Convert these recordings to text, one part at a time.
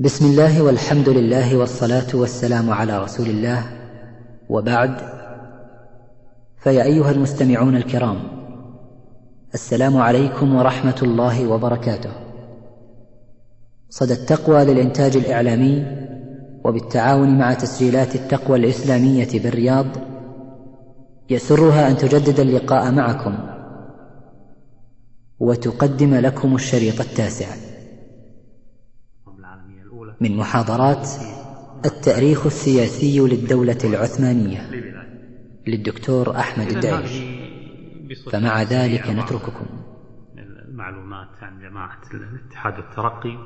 بسم الله والحمد لله والصلاة والسلام على رسول الله. وبعد فيا أيها المستمعون الكرام السلام عليكم ورحمة الله وبركاته. صدى التقوى للإنتاج الإعلامي وبالتعاون مع تسجيلات التقوى الإسلامية بالرياض يسرها أن تجدد اللقاء معكم وتقدم لكم الشريط التاسع. من محاضرات التأريخ السياسي للدولة العثمانية. للدكتور أحمد الدايش فمع ذلك نترككم. المعلومات عن جماعة الاتحاد والترقي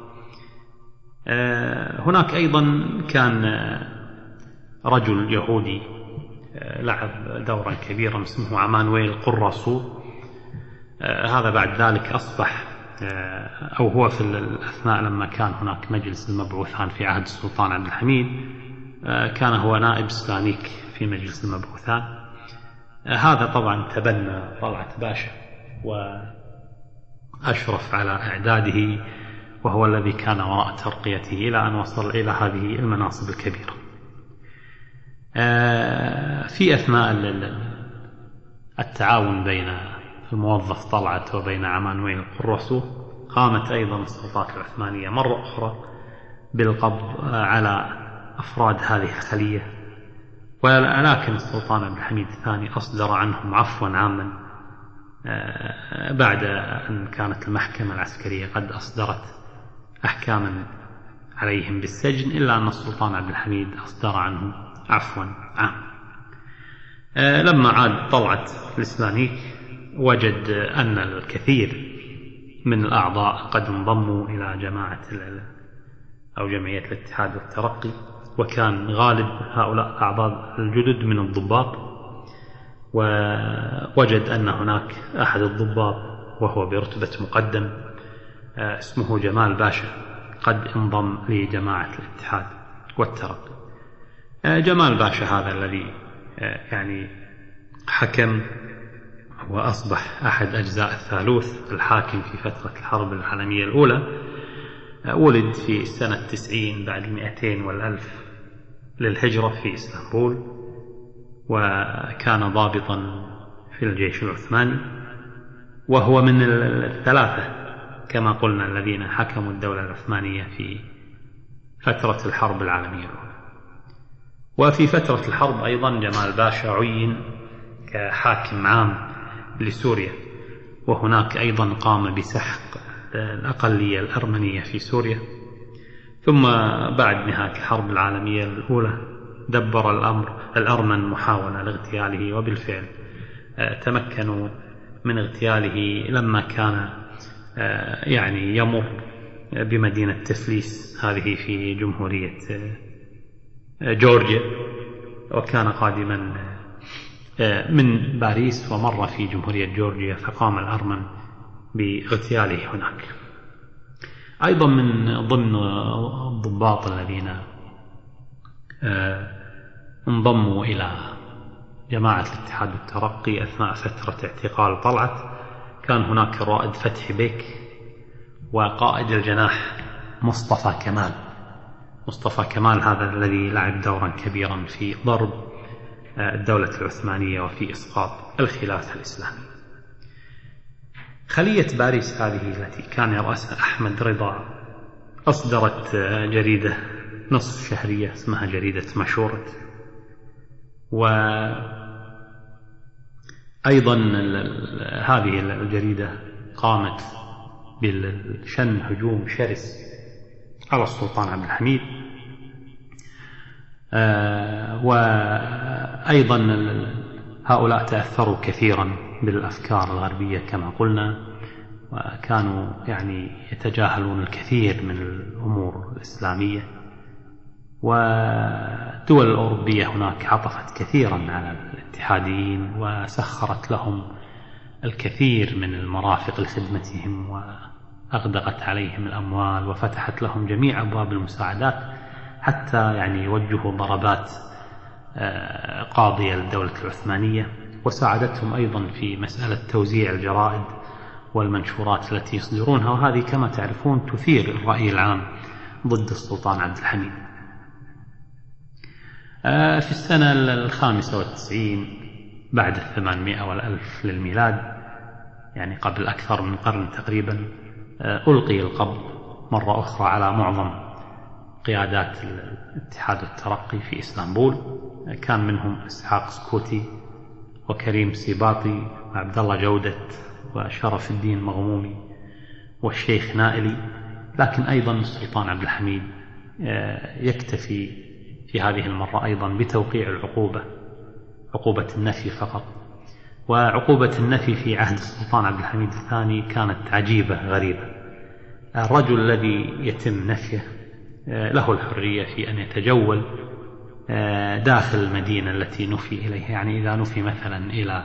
هناك أيضا كان رجل يهودي لعب دورا كبيرا اسمه عمانويل قرصو هذا بعد ذلك أصبح أو هو في الأثناء لما كان هناك مجلس المبعوثان في عهد السلطان عبد الحميد كان هو نائب سلانيك في مجلس المبعوثان هذا طبعا تبنى طلعت باشا وأشرف على إعداده وهو الذي كان وراء ترقيته إلى أن وصل إلى هذه المناصب الكبيرة. في أثناء التعاون بين الموظف طلعت وبين عمانويل القرصو قامت أيضا السلطات العثمانية مرة أخرى بالقبض على أفراد هذه الخلية. ولكن السلطان عبد الحميد الثاني أصدر عنهم عفوا عاما بعد أن كانت المحكمة العسكرية قد أصدرت أحكاما عليهم بالسجن إلا أن السلطان عبد الحميد أصدر عنهم عفوا عام. لما عاد طلعت الإسلاميك وجد أن الكثير من الأعضاء قد انضموا إلى جماعة أو جمعية الاتحاد والترقي وكان غالب هؤلاء الأعضاء الجدد من الضباط ووجد أن هناك أحد الضباط وهو برتبة مقدم اسمه جمال باشا قد انضم لجماعة الاتحاد والترقي. جمال باشا هذا الذي يعني حكم وأصبح أحد أجزاء الثالوث الحاكم في فترة الحرب العالمية الأولى ولد في سنة تسعين بعد المئتين والألف للهجرة في إسطنبول وكان ضابطا في الجيش العثماني وهو من الثلاثة كما قلنا الذين حكموا الدولة العثمانية في فترة الحرب العالمية الأولى. وفي فترة الحرب أيضا جمال باشا عين كحاكم عام لسوريا. وهناك أيضا قام بسحق الأقلية الأرمنية في سوريا. ثم بعد نهاية الحرب العالمية الأولى دبر الأمر الأرمن محاولة لاغتياله وبالفعل تمكنوا من اغتياله لما كان يعني يمر بمدينة تفليس هذه في جمهورية جورجيا وكان قادما من باريس ومر في جمهورية جورجيا فقام الأرمن باغتياله هناك. أيضا من ضمن الضباط الذين انضموا إلى جماعة الاتحاد والترقي أثناء فترة اعتقال طلعت كان هناك الرائد فتحي بيك وقائد الجناح مصطفى كمال. مصطفى كمال هذا الذي لعب دورا كبيرا في ضرب الدولة العثمانية وفي إسقاط الخلافة الإسلامية. خلية باريس هذه التي كان يرأسها أحمد رضا أصدرت جريدة نصف شهرية اسمها جريدة مشورة. وأيضا هذه الجريدة قامت بالشن هجوم شرس على السلطان عبد الحميد. وأيضا هؤلاء تأثروا كثيرا بالأفكار الغربية كما قلنا وكانوا يعني يتجاهلون الكثير من الأمور الإسلامية. والدول الأوروبية هناك عطفت كثيرا على الاتحاديين وسخرت لهم الكثير من المرافق لخدمتهم وأغدقت عليهم الأموال وفتحت لهم جميع أبواب المساعدات حتى يعني يوجهوا ضربات قاضية للدولة العثمانية وساعدتهم أيضا في مسألة توزيع الجرائد والمنشورات التي يصدرونها وهذه كما تعرفون تثير الرأي العام ضد السلطان عبد الحميد. آه، في السنة الخامسة والتسعين بعد الثمانمائة والألف للميلاد يعني قبل أكثر من قرن تقريبا آه، ألقي القبض مرة أخرى على معظم قيادات الاتحاد والترقي في إسطنبول. كان منهم إسحاق سكوتي وكريم سيباطي وعبد الله جودة وشرف الدين مغمومي والشيخ نائلي. لكن أيضا السلطان عبد الحميد آه، يكتفي في هذه المرة أيضا بتوقيع العقوبة عقوبة النفي فقط. وعقوبة النفي في عهد السلطان عبد الحميد الثاني كانت عجيبة غريبة. الرجل الذي يتم نفيه له الحرية في أن يتجول آه، داخل المدينة التي نفي إليها. يعني إذا نفي مثلا إلى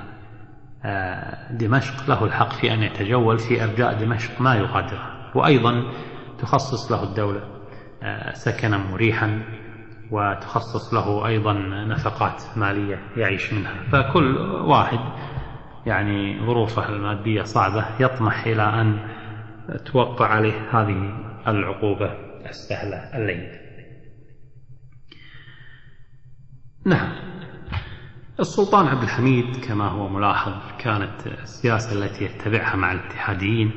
آه، دمشق له الحق في أن يتجول في أرجاء دمشق ما يغادرها. وأيضا تخصص له الدولة سكنا مريحا وتخصص له أيضا نفقات مالية يعيش منها. فكل واحد يعني ظروفه المادية صعبة يطمح إلى أن توقع عليه هذه العقوبة. السهلة الليلة نعم. السلطان عبد الحميد كما هو ملاحظ كانت السياسة التي يتبعها مع الاتحاديين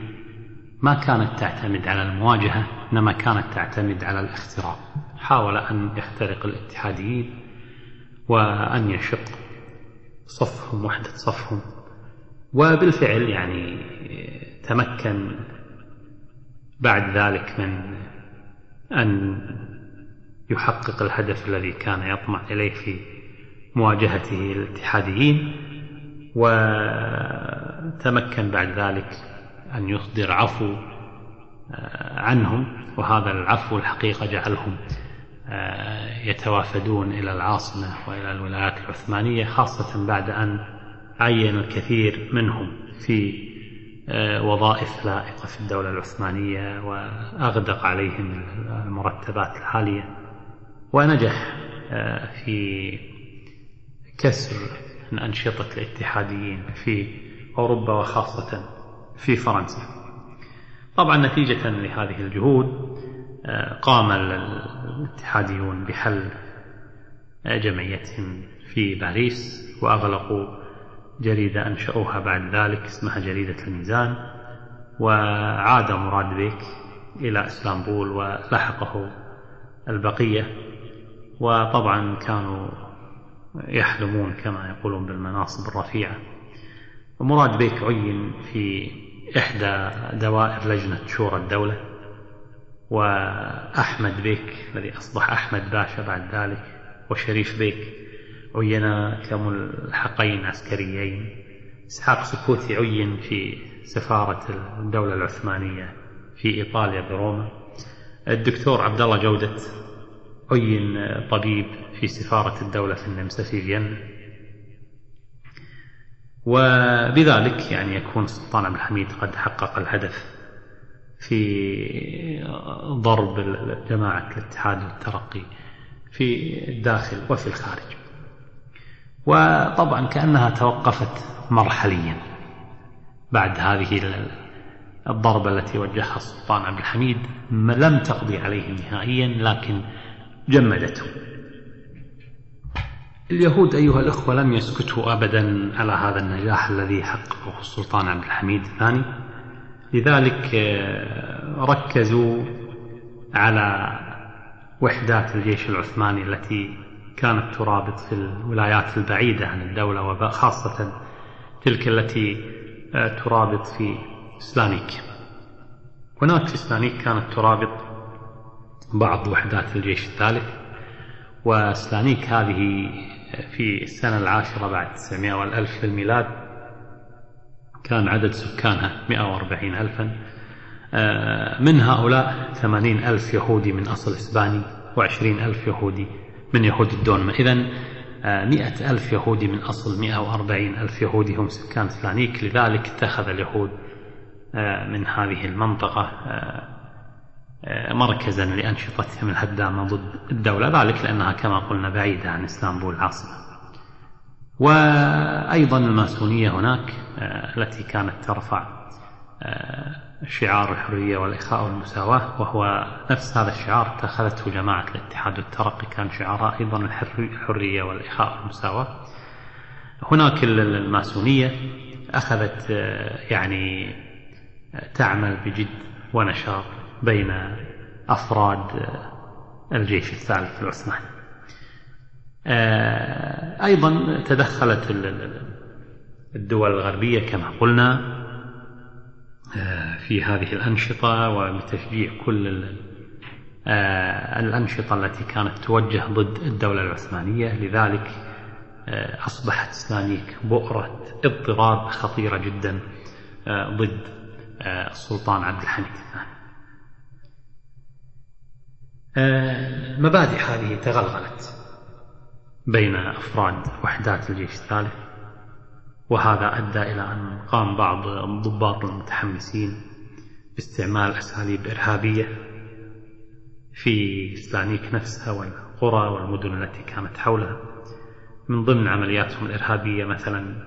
ما كانت تعتمد على المواجهة إنما كانت تعتمد على الاختراق حاول أن يخترق الاتحاديين وأن يشق صفهم وحدة صفهم وبالفعل يعني تمكن بعد ذلك من أن يحقق الهدف الذي كان يطمع إليه في مواجهته الاتحاديين وتمكن بعد ذلك أن يصدر عفو آه، عنهم وهذا العفو الحقيقة جعلهم آه، يتوافدون إلى العاصمة وإلى الولايات العثمانية خاصة بعد أن عين الكثير منهم في وظائف لائقة في الدولة العثمانية وأغدق عليهم المرتبات العالية ونجح في كسر أنشطة الاتحاديين في أوروبا وخاصة في فرنسا. طبعا نتيجة لهذه الجهود آه، قام الاتحاديون بحل جمعيتهم في باريس وأغلقوا جريدة أنشأوها بعد ذلك اسمها جريدة الميزان وعاد مراد بيك إلى اسطنبول ولحقه البقية. وطبعا كانوا يحلمون كما يقولون بالمناصب الرفيعة. ومراد بيك عين في إحدى دوائر لجنة شورى الدولة وأحمد بيك الذي أصبح أحمد باشا بعد ذلك وشريف بيك عينا كملحقين عسكريين إسحاق سكوتي عين في سفارة الدولة العثمانية في إيطاليا بروما. الدكتور عبد الله جودة عين طبيب في سفارة الدولة في النمسا في فيينا. وبذلك يعني يكون السلطان عبد الحميد قد حقق الهدف في ضرب جماعة الاتحاد والترقي في الداخل وفي الخارج. وطبعا كأنها توقفت مرحليا بعد هذه الضربة التي وجهها السلطان عبد الحميد لم تقضي عليه نهائيا لكن جمدته. اليهود أيها الأخوة لم يسكتوا أبدا على هذا النجاح الذي حققه السلطان عبد الحميد الثاني. لذلك آه، ركزوا على وحدات الجيش العثماني التي كانت ترابط في الولايات البعيدة عن الدولة وخاصة تلك التي آه، ترابط في سلانيك هناك في سلانيك كانت ترابط بعض وحدات الجيش الثالث وسلانيك هذه في السنة العاشرة بعد 900 والألف للميلاد كان عدد سكانها 140 ألفا. آه، من هؤلاء 80 ألف يهودي من أصل إسباني و20 ألف يهودي من يهود الدونمة إذا 100 آه، ألف يهودي من أصل 140 ألف يهودي هم سكان سلانيك لذلك اتخذ اليهود آه، من هذه المنطقة مركزا لأنشطتهم الهدامة ضد الدولة. ذلك لأنها كما قلنا بعيدة عن إسطنبول العاصمة وأيضا الماسونية هناك آه، التي كانت ترفع آه، شعار الحرية والإخاء والمساواة وهو نفس هذا الشعار اتخذته جماعة الاتحاد والترقي كان شعارها أيضا الحرية والإخاء والمساواة. هناك الماسونية أخذت يعني تعمل بجد ونشاط بين أفراد الجيش الثالث العثماني. أيضا تدخلت الدول الغربية كما قلنا في هذه الأنشطة وبتشجيع كل الأنشطة التي كانت توجه ضد الدولة العثمانية. لذلك أصبحت سلانيك بؤرة اضطراب خطيرة جدا ضد السلطان عبد الحميد الثاني. المبادئ هذه تغلغلت بين أفراد وحدات الجيش الثالث. وهذا أدى إلى أن قام بعض الضباط المتحمسين باستعمال أساليب إرهابية في سلانيك نفسها والقرى والمدن التي كانت حولها. من ضمن عملياتهم الإرهابية مثلا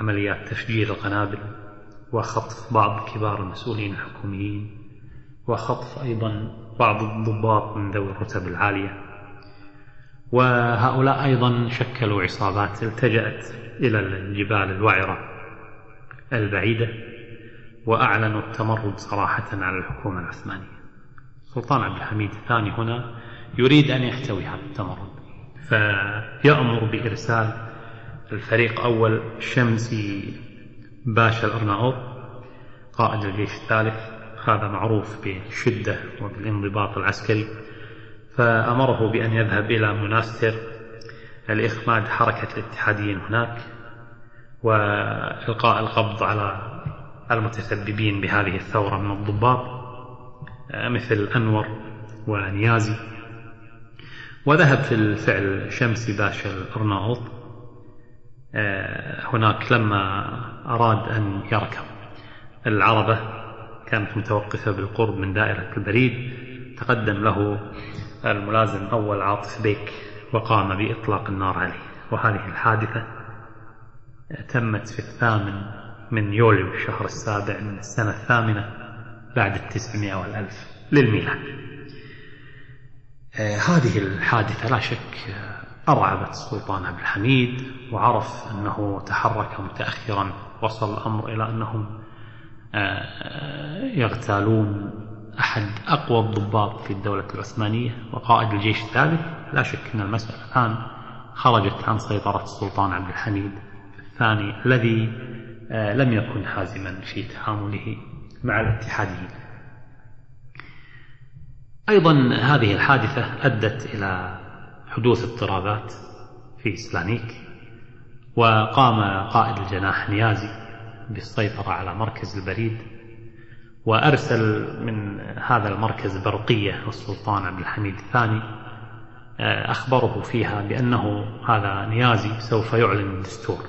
عمليات تفجير القنابل وخطف بعض كبار المسؤولين الحكوميين وخطف أيضا بعض الضباط من ذوي الرتب العالية. وهؤلاء أيضا شكلوا عصابات التجأت إلى الجبال الوعرة البعيدة وأعلنوا التمرد صراحة على الحكومة العثمانية. السلطان عبد الحميد الثاني هنا يريد أن يحتوي هذا التمرد فيأمر بإرسال الفريق أول شمسي باشا الأرناؤوط قائد الجيش الثالث هذا معروف بالشدة وبالانضباط العسكري فأمره بأن يذهب إلى مناستر لإخماد حركة الاتحاديين هناك وإلقاء القبض على المتسببين بهذه الثورة من الضباط مثل أنور ونيازي. وذهب في الفعل شمسي باشا الأرناؤوط هناك لما أراد أن يركب العربة كانت متوقفة بالقرب من دائرة البريد تقدم له الملازم أول عاطف بيك وقام بإطلاق النار عليه. وهذه الحادثة تمت في الثامن من يوليو الشهر السابع من السنة الثامنة بعد التسعمائة والألف للميلاد. آه هذه الحادثة لا شك أرعبت السلطان عبد الحميد وعرف أنه تحرك متأخرا وصل الأمر إلى أنهم آه يغتالون أحد أقوى الضباط في الدولة العثمانية وقائد الجيش الثالث. لا شك أن المسألة الآن خرجت عن سيطرة السلطان عبد الحميد الثاني الذي لم يكن حازما في تعامله مع الاتحاديين. أيضا هذه الحادثة أدت إلى حدوث اضطرابات في سلانيك وقام قائد الجناح نيازي بالسيطرة على مركز البريد وأرسل من هذا المركز برقية السلطان عبد الحميد الثاني أخبره فيها بأنه هذا نيازي سوف يعلن الدستور.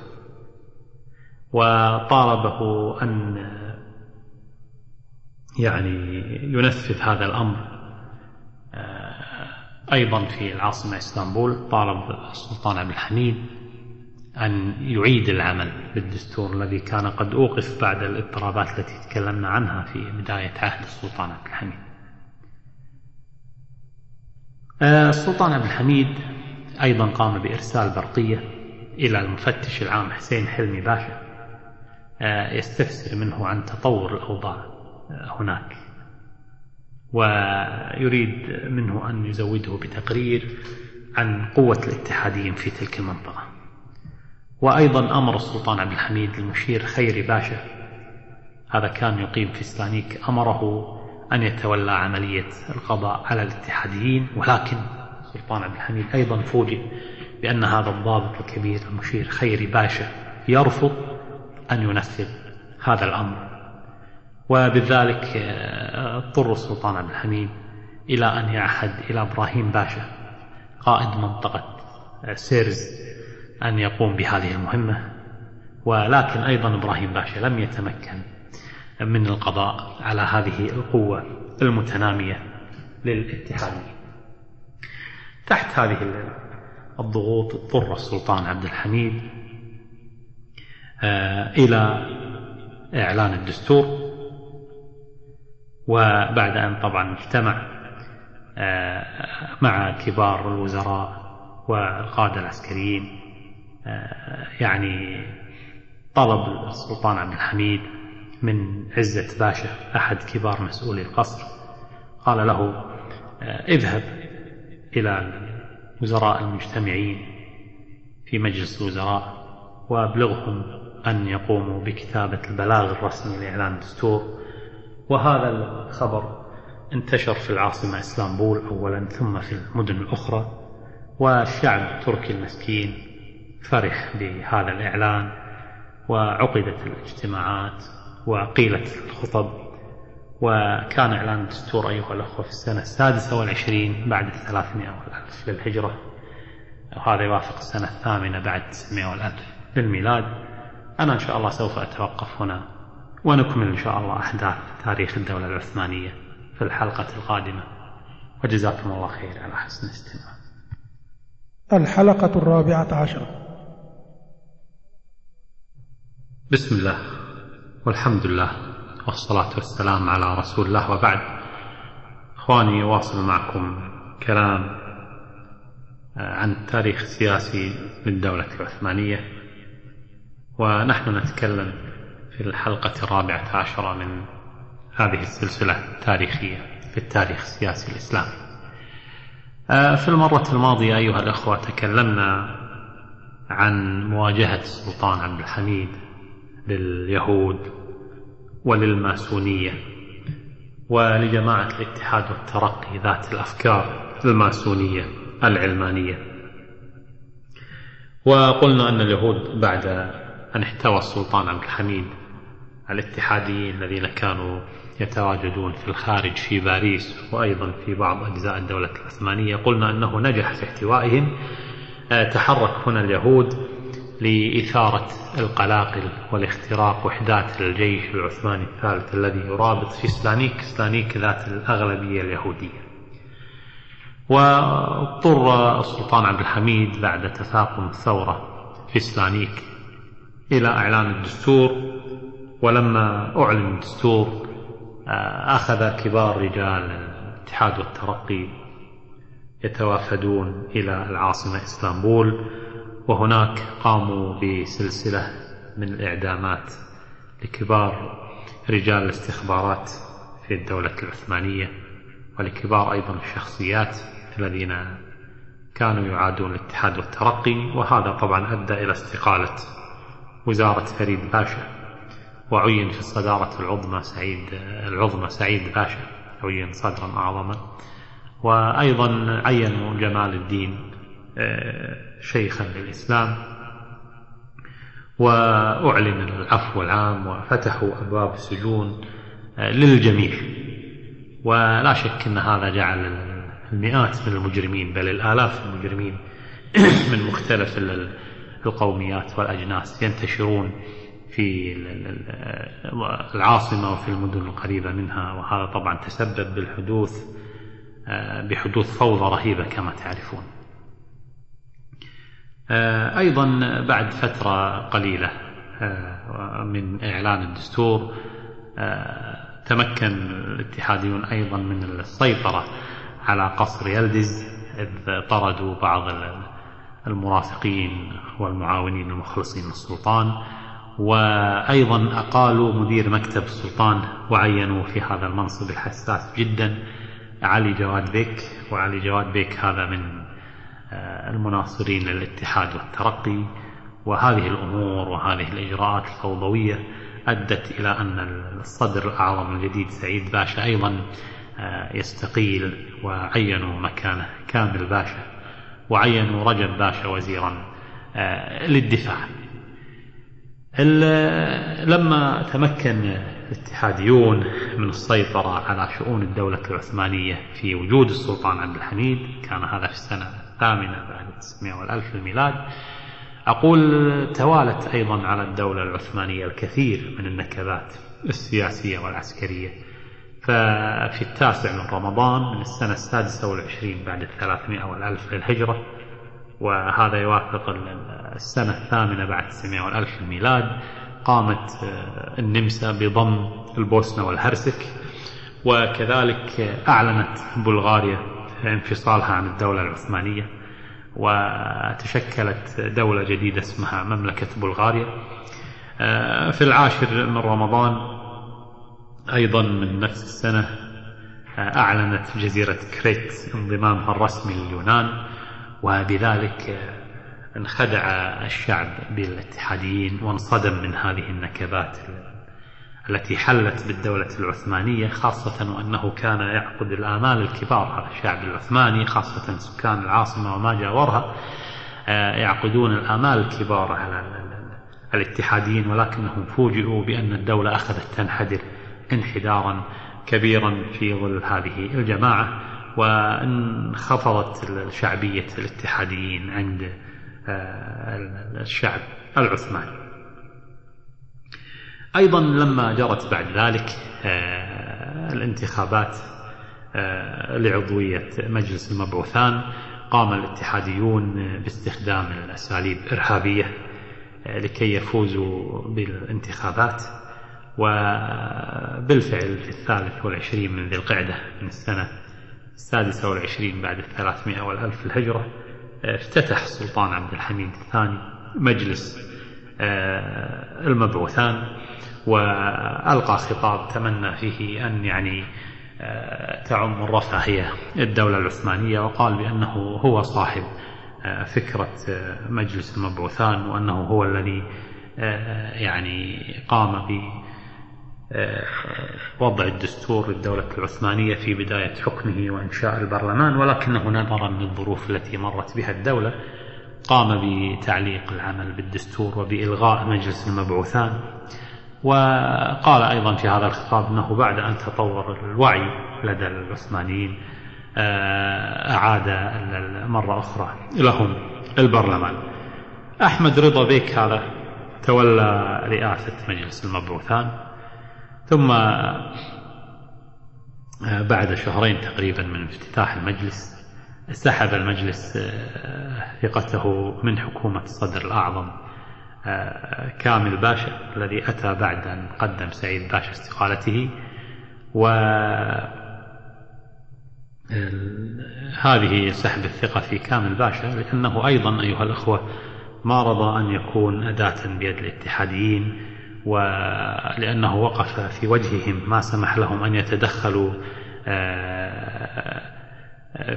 وطالبه أن يعني ينفذ هذا الأمر. أيضا في العاصمة إسطنبول طالب السلطان عبد الحميد أن يعيد العمل بالدستور الذي كان قد أوقف بعد الاضطرابات التي تكلمنا عنها في بداية عهد السلطان عبد الحميد. السلطان عبد الحميد أيضا قام بإرسال برقية إلى المفتش العام حسين حلمي باشا يستفسر منه عن تطور الأوضاع هناك. ويريد منه أن يزوده بتقرير عن قوة الاتحاديين في تلك المنطقة. وأيضا أمر السلطان عبد الحميد المشير خيري باشا. هذا كان يقيم في سلانيك أمره أن يتولى عملية القضاء على الاتحاديين ولكن السلطان عبد الحميد أيضا فوجئ بأن هذا الضابط الكبير المشير خيري باشا يرفض أن ينفذ هذا الأمر. وبذلك اضطر السلطان عبد الحميد إلى أن يعهد إلى إبراهيم باشا قائد منطقة سيرز. أن يقوم بهذه المهمة. ولكن أيضا إبراهيم باشا لم يتمكن من القضاء على هذه القوة المتنامية للاتحادية تحت هذه الضغوط اضطر السلطان عبد الحميد إلى إعلان الدستور. وبعد أن طبعا اجتمع آه، مع كبار الوزراء والقادة العسكريين آه، يعني طلب السلطان عبد الحميد من عزة باشا أحد كبار مسؤولي القصر قال له آه، اذهب إلى الوزراء المجتمعين في مجلس الوزراء وأبلغهم أن يقوموا بكتابة البلاغ الرسمي لإعلان الدستور. وهذا الخبر انتشر في العاصمة اسطنبول أولا ثم في المدن الأخرى والشعب التركي المسكين فرح بهذا الإعلان وعقدت الاجتماعات وقيلت الخطب وكان إعلان الدستور أيها الأخوة في السنة السادسة والعشرين بعد الثلاثمائة والألف للهجرة. وهذا يوافق السنة الثامنة بعد التسعمائة والألف للميلاد. أنا إن شاء الله سوف أتوقف هنا ونكمل إن شاء الله أحداث تاريخ الدولة العثمانية في الحلقة القادمة. وجزاكم الله خير على حسن الاستماع الحلقة الرابعة عشرة. بسم الله والحمد لله والصلاة والسلام على رسول الله وبعد. إخواني أواصل معكم كلام عن التاريخ السياسي للدولة العثمانية. ونحن نتكلم في الحلقة الرابعة عشرة من هذه السلسلة التاريخية في التاريخ السياسي الإسلامي. آه، في المرة الماضية أيها الأخوة تكلمنا عن مواجهة السلطان عبد الحميد لليهود وللماسونية ولجماعة الاتحاد والترقي ذات الأفكار الماسونية العلمانية. وقلنا أن اليهود بعد أن احتوى السلطان عبد الحميد الاتحاديين الذين كانوا يتواجدون في الخارج في باريس وأيضا في بعض أجزاء الدولة العثمانية قلنا أنه نجح في احتوائهم. آه، تحرك هنا اليهود لإثارة القلاقل والاختراق وإحداث الجيش العثماني الثالث الذي يرابط في سلانيك سلانيك ذات الأغلبية اليهودية. واضطر السلطان عبد الحميد بعد تفاقم الثورة في سلانيك إلى إعلان الدستور ولما أعلن الدستور آه، أخذ كبار رجال الاتحاد والترقي يتوافدون إلى العاصمة إسطنبول. وهناك قاموا بسلسلة من الإعدامات لكبار رجال الاستخبارات في الدولة العثمانية ولكبار أيضا الشخصيات الذين كانوا يعادون الاتحاد والترقي وهذا طبعا أدى إلى استقالة وزارة فريد باشا وعين في الصدارة العظمى سعيد العظمى سعيد باشا عين صدرا أعظما وأيضا عينوا جمال الدين آه، شيخا للإسلام وأعلن العفو العام وفتحوا أبواب السجون آه، للجميع. ولا شك أن هذا جعل المئات من المجرمين بل الآلاف المجرمين من مختلف القوميات والأجناس ينتشرون في العاصمة وفي المدن القريبة منها. وهذا طبعا تسبب بالحدوث آه، بحدوث فوضى رهيبة كما تعرفون. آه، أيضا بعد فترة قليلة آه، من إعلان الدستور تمكن الاتحاديون أيضا من السيطرة على قصر يلدز إذ طردوا بعض المرافقين والمعاونين المخلصين للسلطان وأيضا أقالوا مدير مكتب السلطان وعينوا في هذا المنصب الحساس جدا علي جواد بيك وعلي جواد بيك هذا من آه، المناصرين للاتحاد والترقي وهذه الأمور وهذه الإجراءات الفوضوية أدت إلى أن الصدر الأعظم الجديد سعيد باشا أيضا آه، يستقيل وعينوا مكانه كامل باشا وعينوا رجب باشا وزيرا آه، للدفاع. لما تمكن الاتحاديون من السيطرة على شؤون الدولة العثمانية في وجود السلطان عبد الحميد كان هذا في السنة الثامنة بعد 900 والألف الميلاد. أقول توالت أيضا على الدولة العثمانية الكثير من النكبات السياسية والعسكرية. ففي التاسع من رمضان من السنة السادسة والعشرين بعد الثلاثمائة والألف للهجرة وهذا يوافق السنة الثامنة بعد 900 والألف الميلاد قامت آه، النمسا بضم البوسنة والهرسك وكذلك أعلنت بلغاريا انفصالها عن الدولة العثمانية وتشكلت دولة جديدة اسمها مملكة بلغاريا. آه، في العاشر من رمضان أيضا من نفس السنة آه، أعلنت جزيرة كريت انضمامها الرسمي لليونان وبذلك آه، انخدع الشعب بالاتحاديين وانصدم من هذه النكبات. التي حلت بالدولة العثمانية خاصة وأنه كان يعقد الآمال الكبار على الشعب العثماني خاصة سكان العاصمة وما جاورها. يعقدون الآمال الكبار على الاتحاديين ولكنهم فوجئوا بأن الدولة أخذت تنحدر انحدارا كبيرا في ظل هذه الجماعة وانخفضت شعبية الاتحاديين عند آه، الشعب العثماني. أيضا لما جرت بعد ذلك آه، الانتخابات آه، لعضوية مجلس المبعوثان قام الاتحاديون باستخدام الأساليب إرهابية لكي يفوزوا بالانتخابات. وبالفعل في الثالث والعشرين من ذي القعدة من السنة السادسة والعشرين بعد الثلاثمائة والألف الهجرة افتتح السلطان عبد الحميد الثاني مجلس آه، المبعوثان. وألقى خطاب تمنى فيه أن يعني آه، تعم الرفاهية الدولة العثمانية وقال بأنه هو صاحب آه، فكرة مجلس المبعوثان وأنه هو الذي يعني قام ب وضع الدستور للدولة العثمانية في بداية حكمه وإنشاء البرلمان. ولكنه نظرا للظروف التي مرت بها الدولة قام بتعليق العمل بالدستور وبإلغاء مجلس المبعوثان. وقال أيضا في هذا الخطاب أنه بعد أن تطور الوعي لدى العثمانيين آه، أعاد مرة أخرى لهم البرلمان. أحمد رضا بيك هذا تولى رئاسة مجلس المبعوثان ثم آه، بعد شهرين تقريبا من افتتاح المجلس سحب المجلس آه، ثقته من حكومة الصدر الأعظم كامل باشا الذي أتى بعد أن قدم سعيد باشا استقالته. و هذه سحب الثقة في كامل باشا لأنه أيضا أيها الأخوة ما رضى أن يكون أداة بيد الاتحاديين ولأنه وقف في وجههم ما سمح لهم أن يتدخلوا آه،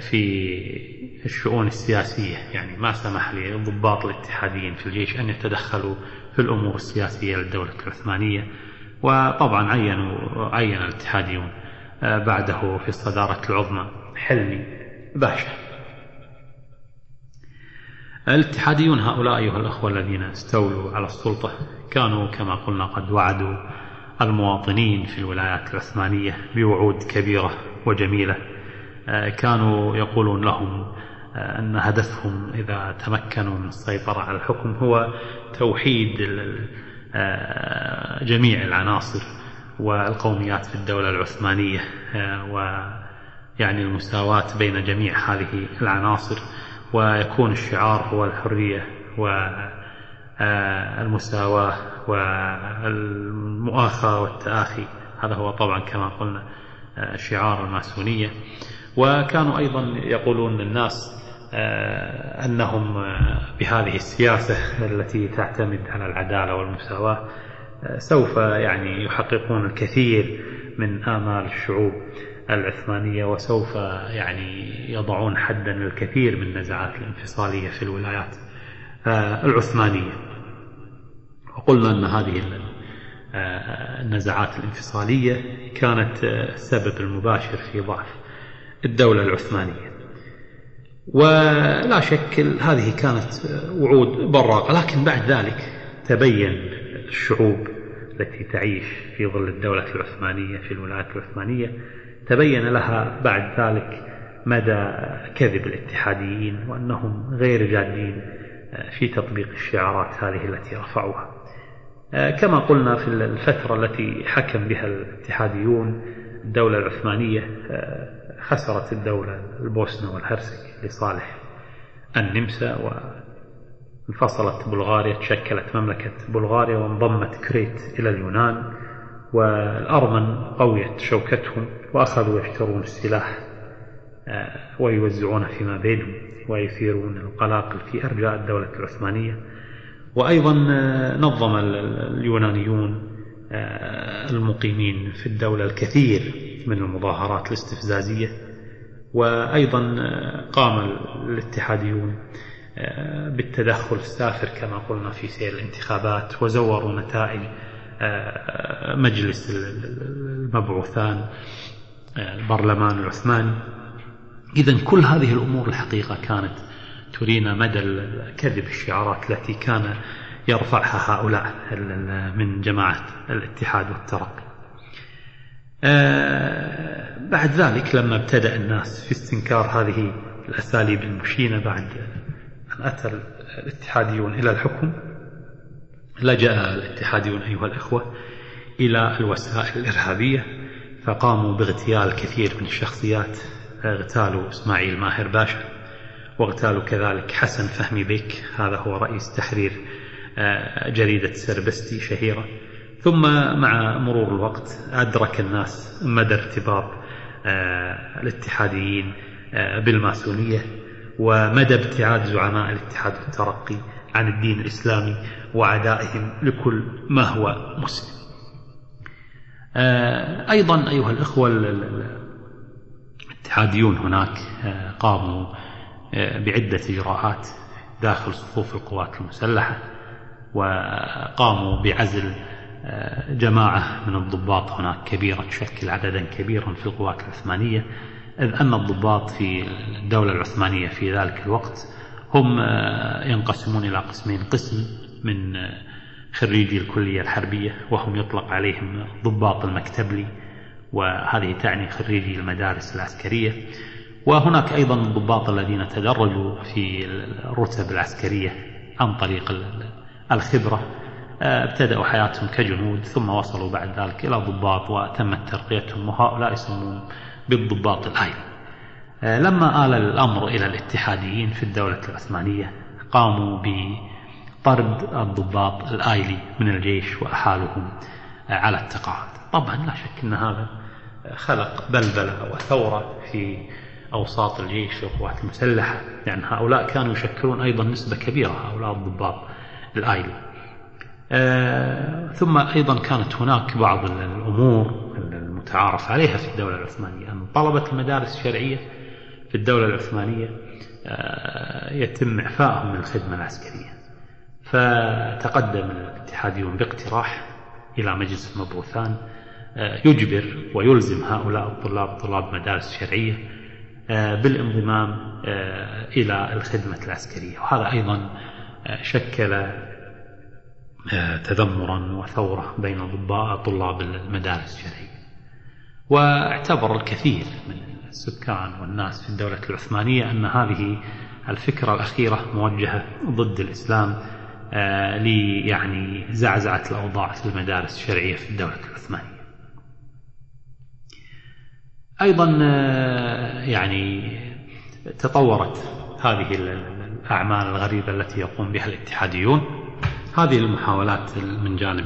في الشؤون السياسية. يعني ما سمح لضباط الاتحاديين في الجيش أن يتدخلوا في الأمور السياسية للدولة العثمانية وطبعا عينوا عين الاتحاديون آه، بعده في الصدارة العظمى حلمي باشا. الاتحاديون هؤلاء أيها الأخوة الذين استولوا على السلطة كانوا كما قلنا قد وعدوا المواطنين في الولايات العثمانية بوعود كبيرة وجميلة. كانوا يقولون لهم آه، أن هدفهم إذا تمكنوا من السيطرة على الحكم هو توحيد آه، جميع العناصر والقوميات في الدولة العثمانية ويعني المساواة بين جميع هذه العناصر ويكون الشعار هو الحرية والمساواة والمؤاخاة والتآخي. هذا هو طبعا كما قلنا شعار الماسونية. وكانوا أيضا يقولون للناس آه، أنهم آه، بهذه السياسة التي تعتمد على العدالة والمساواة آه، سوف يعني يحققون الكثير من آمال الشعوب العثمانية وسوف يعني يضعون حدا للكثير من النزعات الانفصالية في الولايات العثمانية. وقلنا أن هذه النزعات الانفصالية كانت السبب المباشر في ضعف الدولة العثمانية. ولا شك هذه كانت وعود براقة لكن بعد ذلك تبين الشعوب التي تعيش في ظل الدولة العثمانية في الولايات العثمانية تبين لها بعد ذلك مدى كذب الاتحاديين وأنهم غير جادين في تطبيق الشعارات هذه التي رفعوها. كما قلنا في الفترة التي حكم بها الاتحاديون الدولة العثمانية خسرت الدولة البوسنة والهرسك لصالح النمسا وانفصلت بلغاريا تشكلت مملكة بلغاريا وانضمت كريت إلى اليونان والأرمن قويت شوكتهم وأخذوا يشترون السلاح ويوزعونه فيما بينهم ويثيرون القلاقل في أرجاء الدولة العثمانية. وأيضا نظم اليونانيون المقيمين في الدولة الكثير من المظاهرات الاستفزازية وأيضا قام الاتحاديون بالتدخل السافر كما قلنا في سير الانتخابات وزوروا نتائج مجلس المبعوثان البرلمان العثماني. إذا كل هذه الأمور الحقيقة كانت ترينا مدى كذب الشعارات التي كان يرفعها هؤلاء من جماعة الاتحاد والترقي بعد ذلك لما ابتدأ الناس في استنكار هذه الأساليب المشينة بعد أن أتى الاتحاديون إلى الحكم لجأ الاتحاديون أيها الإخوة إلى الوسائل الإرهابية فقاموا باغتيال كثير من الشخصيات اغتالوا إسماعيل ماهر باشا واغتالوا كذلك حسن فهمي بيك هذا هو رئيس تحرير جريدة سربستي شهيرة. ثم مع مرور الوقت أدرك الناس مدى ارتباط الاتحاديين بالماسونية ومدى ابتعاد زعماء الاتحاد والترقي عن الدين الإسلامي وعدائهم لكل ما هو مسلم. أيضا أيها الإخوة الاتحاديون هناك قاموا بعدة إجراءات داخل صفوف القوات المسلحة وقاموا بعزل جماعة من الضباط هناك كبيرة تشكل عددا كبيرا في القوات العثمانية. إذ أن الضباط في الدولة العثمانية في ذلك الوقت هم ينقسمون إلى قسمين. قسم من خريجي الكلية الحربية وهم يطلق عليهم ضباط المكتبلي وهذه تعني خريجي المدارس العسكرية. وهناك أيضا الضباط الذين تدرجوا في الرتب العسكرية عن طريق الخبرة. ابتدأوا حياتهم كجنود ثم وصلوا بعد ذلك إلى ضباط وتمت ترقيتهم وهؤلاء يسمون بالضباط الآيل لما آل الأمر إلى الاتحاديين في الدولة العثمانية قاموا بطرد الضباط الآيلي من الجيش وأحالهم على التقاعد. طبعا لا شك أن هذا خلق بلبلة وثورة في أوساط الجيش والقوات المسلحة لأن يعني هؤلاء كانوا يشكلون أيضا نسبة كبيرة هؤلاء الضباط الآيلي. ثم أيضا كانت هناك بعض الأمور المتعارف عليها في الدولة العثمانية. أن طلبة المدارس الشرعية في الدولة العثمانية آه يتم إعفائهم من الخدمة العسكرية. فتقدم الاتحاديون باقتراح إلى مجلس المبعوثان آه يجبر ويلزم هؤلاء الطلاب طلاب مدارس شرعية بالانضمام إلى الخدمة العسكرية. وهذا أيضا شكل تذمرا وثورة بين طلاب المدارس الشرعية واعتبر الكثير من السكان والناس في الدولة العثمانية أن هذه الفكرة الأخيرة موجهة ضد الإسلام لي يعني زعزعة الأوضاع في المدارس الشرعية في الدولة العثمانية. أيضا يعني تطورت هذه الأعمال الغريبة التي يقوم بها الاتحاديون. هذه المحاولات من جانب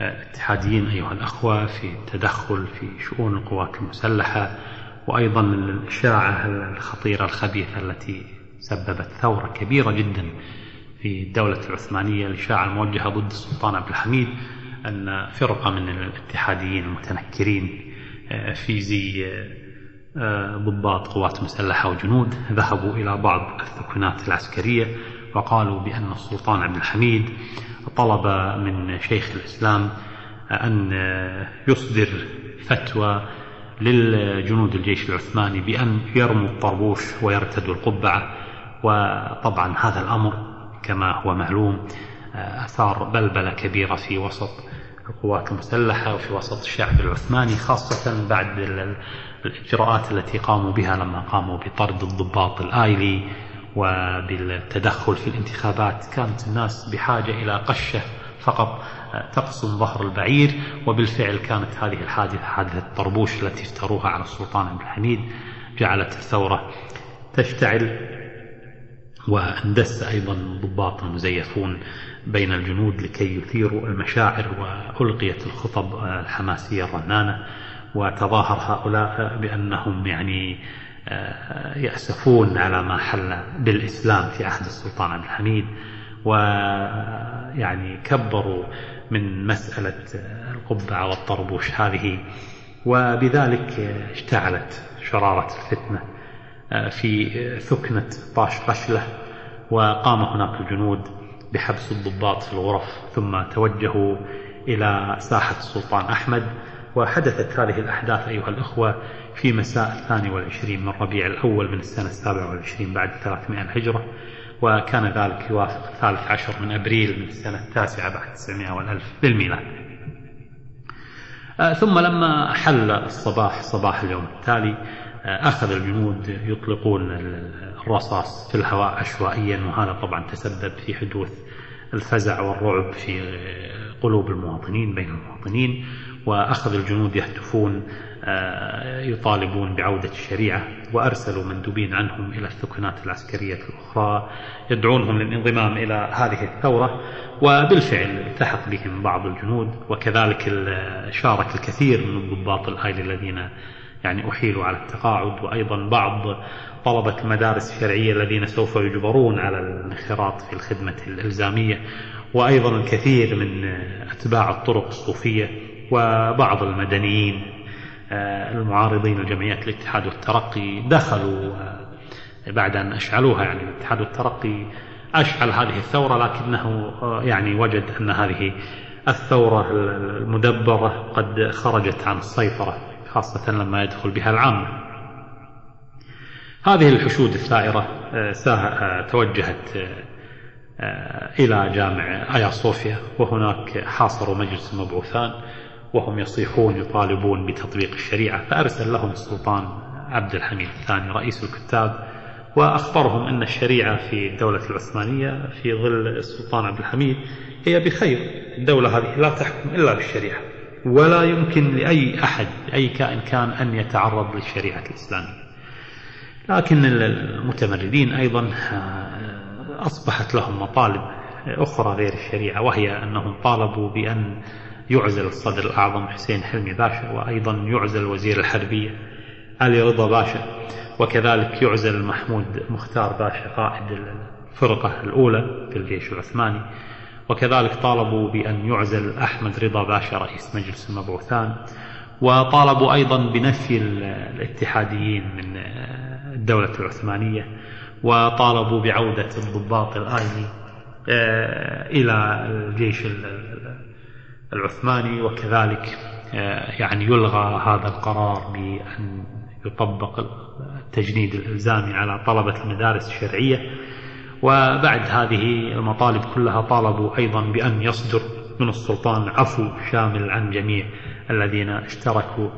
الاتحاديين أيها الأخوة في التدخل في شؤون القوات المسلحة وأيضا الإشاعة الخطيرة الخبيثة التي سببت ثورة كبيرة جدا في الدولة العثمانية الإشاعة الموجهة ضد السلطان عبد الحميد أن فرقة من الاتحاديين المتنكرين في زي ضباط قوات مسلحة وجنود ذهبوا إلى بعض الثكنات العسكرية وقالوا بأن السلطان عبد الحميد طلب من شيخ الإسلام أن يصدر فتوى للجنود الجيش العثماني بأن يرموا الطربوش ويرتدوا القبعة وطبعا هذا الأمر كما هو معلوم أثار بلبلة كبيرة في وسط القوات المسلحة وفي وسط الشعب العثماني خاصة بعد الإجراءات التي قاموا بها لما قاموا بطرد الضباط الآيلي وبالتدخل في الانتخابات كانت الناس بحاجة إلى قشة فقط تقسم ظهر البعير وبالفعل كانت هذه الحادثة حادثة طربوش التي افتروها على السلطان عبد الحميد جعلت الثورة تشتعل وأندس أيضا الضباط المزيفون بين الجنود لكي يثيروا المشاعر وألقيت الخطب الحماسية الرنانة. وتظاهر هؤلاء بأنهم يعني آه، يأسفون على ما حل بالإسلام في عهد السلطان عبد الحميد ويعني كبروا من مسألة القبعة والطربوش هذه وبذلك اشتعلت شرارة الفتنة آه، في ثكنة طاش قشلة وقام هناك الجنود بحبس الضباط في الغرف ثم توجهوا إلى ساحة السلطان أحمد وحدثت هذه الأحداث أيها الأخوة في مساء الثاني والعشرين من ربيع الأول من السنة السابعة والعشرين بعد 300 الهجرة وكان ذلك يوافق الثالث عشر من أبريل من السنة التاسعة بعد 900 والألف للميلاد آه، ثم لما حل الصباح صباح اليوم التالي آه، أخذ الجنود يطلقون الرصاص في الهواء عشوائيا وهذا طبعا تسبب في حدوث الفزع والرعب في قلوب المواطنين بين المواطنين. وأخذ الجنود يهتفون آه، يطالبون بعودة الشريعة وأرسلوا مندوبين عنهم إلى الثكنات العسكرية الأخرى يدعونهم للانضمام إلى هذه الثورة وبالفعل التحق بهم بعض الجنود وكذلك شارك الكثير من الضباط الآيل الذين يعني أحيلوا على التقاعد وأيضا بعض طلبة المدارس الشرعية الذين سوف يجبرون على الانخراط في الخدمة الإلزامية وأيضا الكثير من أتباع الطرق الصوفية وبعض المدنيين آه، المعارضين لجمعيات الاتحاد والترقي دخلوا آه، بعد أن أشعلوها يعني الاتحاد والترقي أشعل هذه الثورة لكنه آه، يعني وجد أن هذه الثورة المدبرة قد خرجت عن السيطرة خاصة لما يدخل بها العامة هذه الحشود الثائرة توجهت إلى جامع آيا صوفيا وهناك حاصروا مجلس المبعوثان وهم يصيحون يطالبون بتطبيق الشريعة فأرسل لهم السلطان عبد الحميد الثاني رئيس الكتاب وأخبرهم أن الشريعة في الدولة العثمانية في ظل السلطان عبد الحميد هي بخير الدولة هذه لا تحكم إلا بالشريعة ولا يمكن لأي أحد أي كائن كان أن يتعرض للشريعة الإسلامية. لكن المتمردين أيضا آه، أصبحت لهم مطالب أخرى غير الشريعة وهي أنهم طالبوا بأن يعزل الصدر الأعظم حسين حلمي باشا وأيضا يعزل وزير الحربية علي رضا باشا وكذلك يعزل محمود مختار باشا قائد الفرقة الأولى في الجيش العثماني وكذلك طالبوا بأن يعزل أحمد رضا باشا رئيس مجلس المبعوثان وطالبوا أيضا بنفي الاتحاديين من الدولة العثمانية وطالبوا بعودة الضباط الآيلي آه، إلى الجيش العثماني وكذلك آه، يعني يلغى هذا القرار بأن يطبق التجنيد الإلزامي على طلبة المدارس الشرعية. وبعد هذه المطالب كلها طالبوا أيضا بأن يصدر من السلطان عفو شامل عن جميع الذين اشتركوا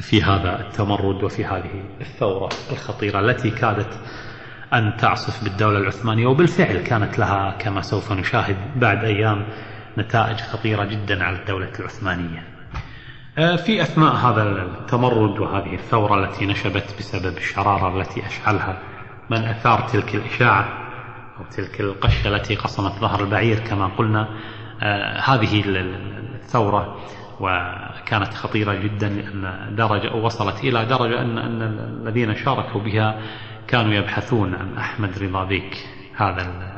في هذا التمرد وفي هذه الثورة الخطيرة التي كادت أن تعصف بالدولة العثمانية. وبالفعل كانت لها كما سوف نشاهد بعد أيام نتائج خطيرة جدا على الدولة العثمانية. آه، في أثناء هذا التمرد وهذه الثورة التي نشبت بسبب الشرارة التي أشعلها من أثار تلك الإشاعة أو تلك القشة التي قصمت ظهر البعير كما قلنا آه، هذه الثورة وكانت خطيرة جدا لأن درجة وصلت إلى درجة أن, أن الذين شاركوا بها كانوا يبحثون عن أحمد رضا بيك. هذا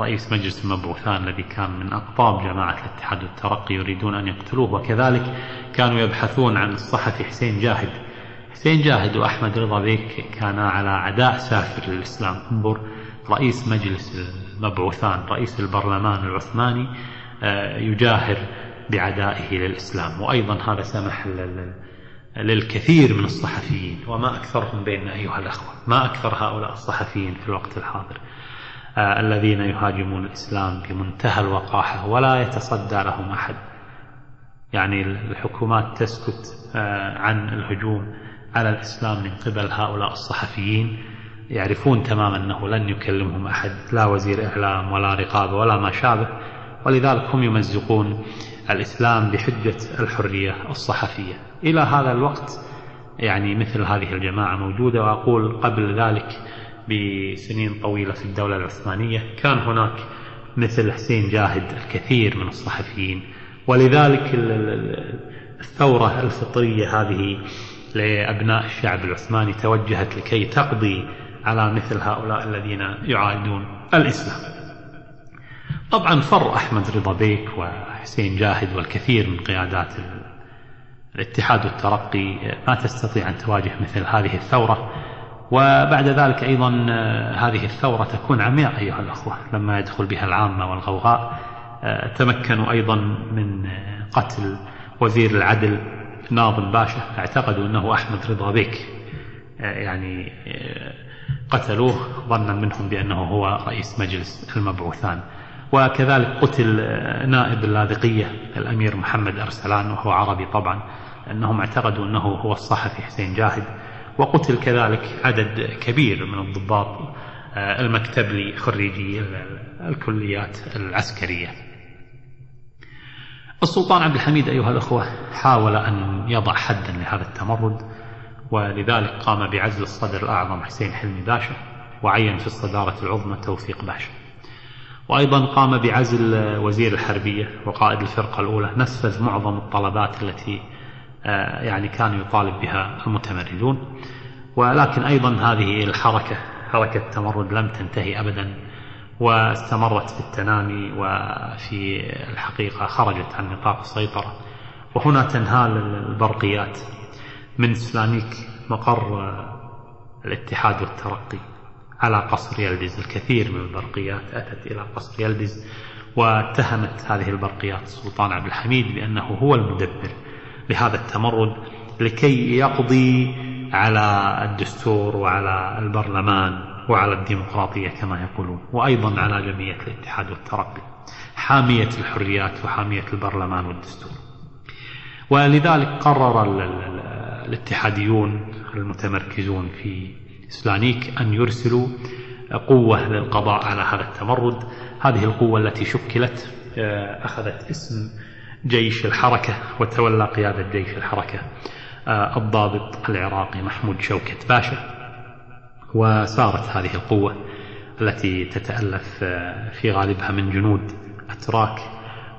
رئيس مجلس المبعوثان الذي كان من أقطاب جماعة الاتحاد والترقي يريدون أن يقتلوه. وكذلك كانوا يبحثون عن الصحفي حسين جاهد. حسين جاهد وأحمد رضا بيك كانا على عداء سافر للإسلام. انظر رئيس مجلس المبعوثان رئيس البرلمان العثماني آه، يجاهر بعدائه للإسلام. وأيضا هذا سمح للكثير من الصحفيين. وما أكثرهم بيننا أيها الأخوة ما أكثر هؤلاء الصحفيين في الوقت الحاضر. آه، الذين يهاجمون الإسلام بمنتهى الوقاحة ولا يتصدى لهم أحد. يعني الحكومات تسكت آه، عن الهجوم على الإسلام من قبل هؤلاء الصحفيين يعرفون تماما أنه لن يكلمهم أحد لا وزير إعلام ولا رقابة ولا ما شابه. ولذلك هم يمزقون الإسلام بحجة الحرية الصحفية. إلى هذا الوقت يعني مثل هذه الجماعة موجودة وأقول قبل ذلك بسنين طويلة في الدولة العثمانية. كان هناك مثل حسين جاهد الكثير من الصحفيين. ولذلك الثورة الفطرية هذه لأبناء الشعب العثماني توجهت لكي تقضي على مثل هؤلاء الذين يعايدون الإسلام. طبعا فر أحمد رضا بيك وحسين جاهد والكثير من قيادات الاتحاد والترقي ما تستطيع أن تواجه مثل هذه الثورة. وبعد ذلك أيضا هذه الثورة تكون عمياء أيها الأخوة لما يدخل بها العامة والغوغاء تمكنوا أيضا من قتل وزير العدل ناظم باشا. اعتقدوا أنه أحمد رضا بيك يعني قتلوه ظنا منهم بأنه هو رئيس مجلس المبعوثان. وكذلك قتل نائب اللاذقية الأمير محمد أرسلان وهو عربي طبعا أنهم اعتقدوا أنه هو الصحفي حسين جاهد. وقتل كذلك عدد كبير من الضباط المكتبلي خريجي الكليات العسكرية. السلطان عبد الحميد أيها الأخوة حاول أن يضع حدا لهذا التمرد ولذلك قام بعزل الصدر الأعظم حسين حلمي باشا وعين في الصدارة العظمى توفيق باشا. وأيضا قام بعزل وزير الحربية وقائد الفرقة الأولى نفذ معظم الطلبات التي آه، يعني كان يطالب بها المتمردون. ولكن أيضا هذه الحركة حركة التمرد لم تنتهي أبدا واستمرت في التنامي وفي الحقيقة خرجت عن نطاق السيطرة. وهنا تنهال البرقيات. من سلانيك مقر الاتحاد والترقي. على قصر يلدز الكثير من البرقيات أتت إلى قصر يلدز واتهمت هذه البرقيات السلطان عبد الحميد بأنه هو المدبر. لهذا التمرد لكي يقضي على الدستور وعلى البرلمان وعلى الديمقراطية كما يقولون وأيضا على جمعية الاتحاد والترقي حامية الحريات وحامية البرلمان والدستور. ولذلك قرر الاتحاديون المتمركزون في سلانيك أن يرسلوا قوة للقضاء على هذا التمرد. هذه القوة التي شكلت آه، أخذت اسم جيش الحركة وتولى قيادة جيش الحركة آه، الضابط العراقي محمود شوكت باشا. وصارت هذه القوة التي تتألف آه، في غالبها من جنود أتراك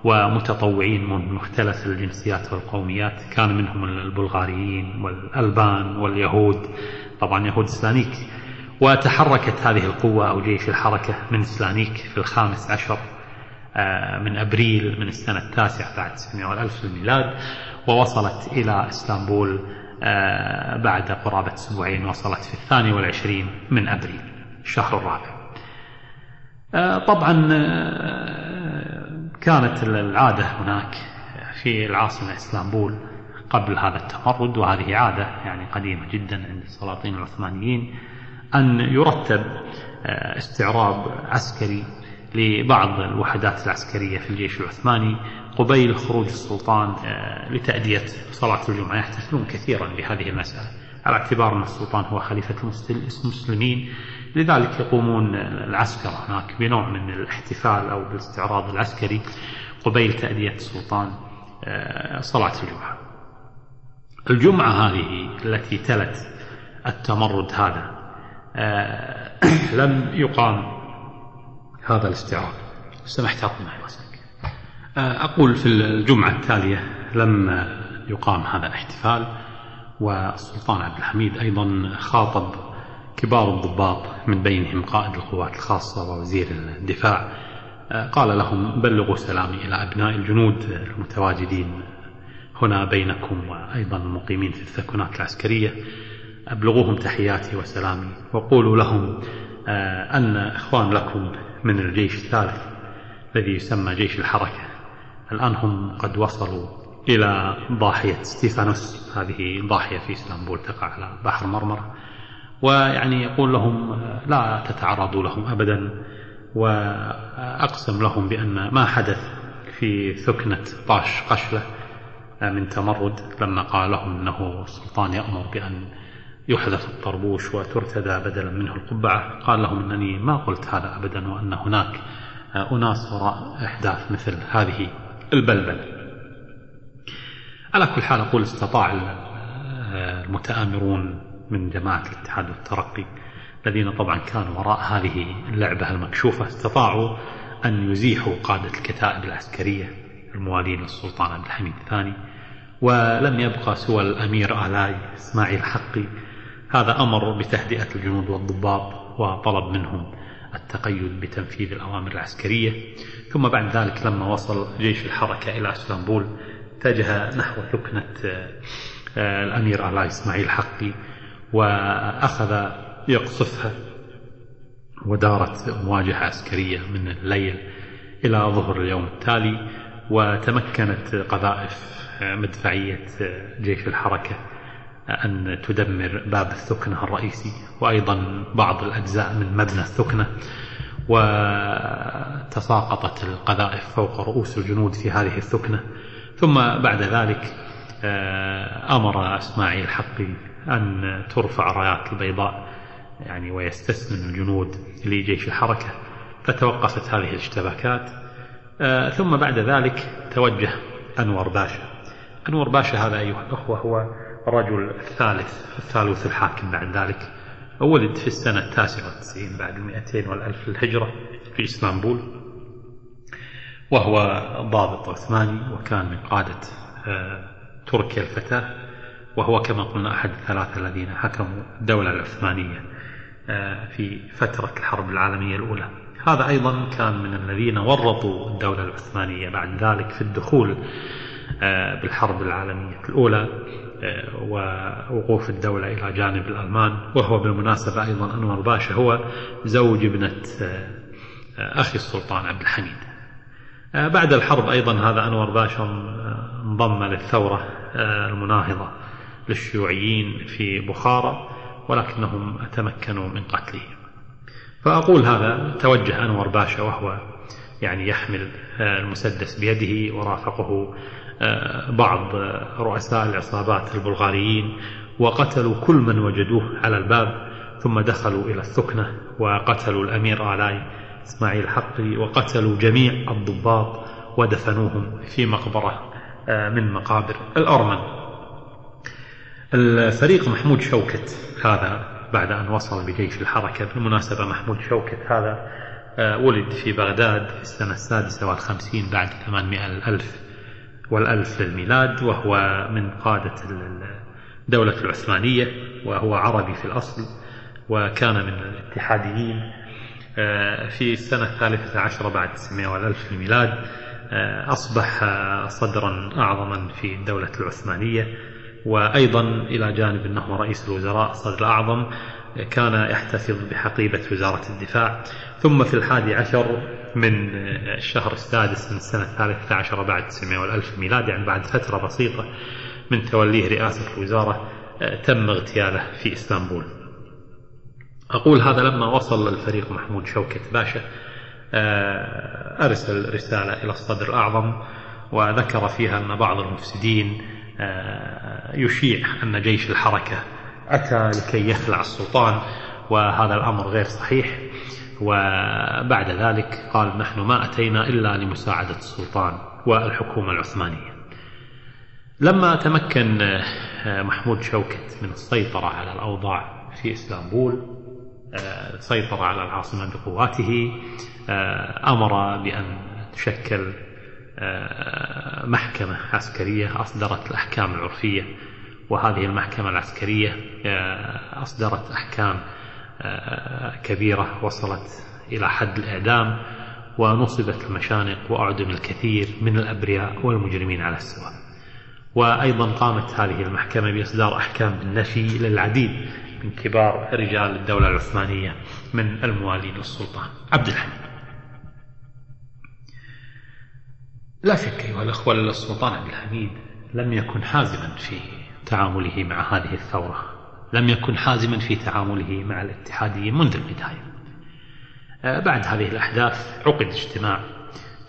ومتطوعين من مختلف الجنسيات والقوميات. كان منهم البلغاريين والألبان واليهود. طبعا يهود سلانيك وتحركت هذه القوة أو جيش الحركة من سلانيك في الخامس عشر. من أبريل من السنة التاسعة بعد 700 ألف الميلاد ووصلت إلى إسطنبول آه، بعد قرابة أسبوعين وصلت في الثاني والعشرين من أبريل الشهر الرابع. آه، طبعا كانت العادة هناك في العاصمة إسطنبول قبل هذا التمرد وهذه عادة يعني قديمة جدا عند السلاطين العثمانيين أن يرتب آه، استعراض عسكري لبعض الوحدات العسكرية في الجيش العثماني. قبيل خروج السلطان آه، لتأدية صلاة الجمعة. يحتفلون كثيرا بهذه المسألة. على اعتبار أن السلطان هو خليفة المسلمين لذلك يقومون العسكر هناك بنوع من الاحتفال أو بالاستعراض العسكري. قبيل تأدية السلطان آه، صلاة الجمعة. الجمعة هذه التي تلت التمرد هذا آه، لم يقام هذا الاستعراض سمحت آه، أقول في الجمعة التالية لم يقام هذا الاحتفال والسلطان عبد الحميد أيضا خاطب كبار الضباط من بينهم قائد القوات الخاصة ووزير الدفاع. قال لهم بلغوا سلامي إلى أبناء الجنود المتواجدين هنا بينكم وأيضا المقيمين في الثكنات العسكرية. أبلغوهم تحياتي وسلامي. وقولوا لهم آه، أن إخوان لكم من الجيش الثالث الذي يسمى جيش الحركة. الآن هم قد وصلوا إلى ضاحية ستيفانوس. هذه ضاحية في إسطنبول تقع على بحر مرمرة ويعني يقول لهم لا تتعرضوا لهم أبدا. وأقسم لهم بأن ما حدث في ثكنة طاش قشلة من تمرد لما قال لهم أنه السلطان يأمر بأن يحذف الطربوش وترتدى بدلا منه القبعة. قال لهم أنني ما قلت هذا أبدا وأن هناك أناس وراء إحداث مثل هذه البلبل. على كل حال أقول استطاع المتآمرون من جماعة الاتحاد والترقي الذين طبعا كانوا وراء هذه اللعبة المكشوفة استطاعوا أن يزيحوا قادة الكتائب العسكرية الموالين للسلطان عبد الحميد الثاني. ولم يبقى سوى الأمير آلاي إسماعيل حقي هذا أمر بتهدئة الجنود والضباط وطلب منهم التقيد بتنفيذ الأوامر العسكرية. ثم بعد ذلك لما وصل جيش الحركة إلى إسطنبول اتجه نحو ثكنة آه، الأمير آلاء إسماعيل حقي وأخذ يقصفها ودارت مواجهة عسكرية من الليل إلى ظهر اليوم التالي وتمكنت قذائف مدفعية جيش الحركة أن تدمر باب الثكنة الرئيسي وأيضا بعض الأجزاء من مبنى الثكنة وتساقطت القذائف فوق رؤوس الجنود في هذه الثكنة. ثم بعد ذلك آه، أمر إسماعيل حقي أن ترفع رايات البيضاء يعني ويستسلم الجنود لجيش الحركة. فتوقفت هذه الاشتباكات. آه، ثم بعد ذلك توجه أنور باشا. أنور باشا هذا أيها الأخوة هو الرجل الثالث الثالث الحاكم بعد ذلك ولد في السنة التاسعة والتسعين بعد المئتين والألف للهجرة في إسطنبول وهو ضابط عثماني وكان من قادة آه، تركيا الفتاة وهو كما قلنا أحد الثلاثة الذين حكموا الدولة العثمانية آه، في فترة الحرب العالمية الأولى. هذا أيضا كان من الذين ورطوا الدولة العثمانية بعد ذلك في الدخول آه، بالحرب العالمية الأولى. ووقوف الدولة إلى جانب الألمان وهو بالمناسبة أيضا أنور باشا هو زوج ابنة آه، أخي السلطان عبد الحميد. بعد الحرب أيضا هذا أنور باشا انضم للثورة المناهضة للشيوعيين في بخارى ولكنهم تمكنوا من قتله فأقول هذا توجه أنور باشا وهو يعني يحمل المسدس بيده ورافقه بعض رؤساء العصابات البلغاريين وقتلوا كل من وجدوه على الباب ثم دخلوا إلى الثكنة وقتلوا الأمير آلاي إسماعيل حقي وقتلوا جميع الضباط ودفنوهم في مقبرة آه، من مقابر الأرمن. الفريق محمود شوكت هذا بعد أن وصل بجيش الحركة بالمناسبة محمود شوكت هذا آه، ولد في بغداد في السنة السادسة والخمسين بعد ثمانمائة ألف والألف للميلاد وهو من قادة الدولة العثمانية وهو عربي في الأصل وكان من الاتحاديين. آه، في السنة الثالثة عشرة بعد 900 والألف للميلاد آه، أصبح صدرا أعظما في الدولة العثمانية. وأيضا إلى جانب أنه رئيس الوزراء صدر الأعظم كان يحتفظ بحقيبة وزارة الدفاع. ثم في الحادي عشر من الشهر السادس من السنة الثالثة عشر بعد 900 والألف ميلاد يعني بعد فترة بسيطة من توليه رئاسة الوزارة تم اغتياله في إسطنبول. أقول هذا لما وصل الفريق محمود شوكت باشا أرسل رسالة إلى الصدر الأعظم وذكر فيها أن بعض المفسدين يشيع أن جيش الحركة أتى لكي يخلع السلطان وهذا الأمر غير صحيح. وبعد ذلك قال نحن ما أتينا إلا لمساعدة السلطان والحكومة العثمانية. لما تمكن آه، محمود شوكت من السيطرة على الأوضاع في إسطنبول آه، سيطر على العاصمة بقواته آه، أمر بأن تشكل محكمة عسكرية أصدرت الأحكام العرفية. وهذه المحكمة العسكرية أصدرت أحكام كبيرة وصلت إلى حد الإعدام ونصبت المشانق وأعدم الكثير من الأبرياء والمجرمين على السواء. وأيضا قامت هذه المحكمة بإصدار أحكام بالنفي للعديد من كبار رجال الدولة العثمانية من الموالين للسلطان. عبد الحميد. لا شك أيها الأخوة السلطان عبد الحميد لم يكن حازما في تعامله مع هذه الثورة. لم يكن حازما في تعامله مع الاتحاديين منذ البداية. آه، بعد هذه الأحداث عقد اجتماع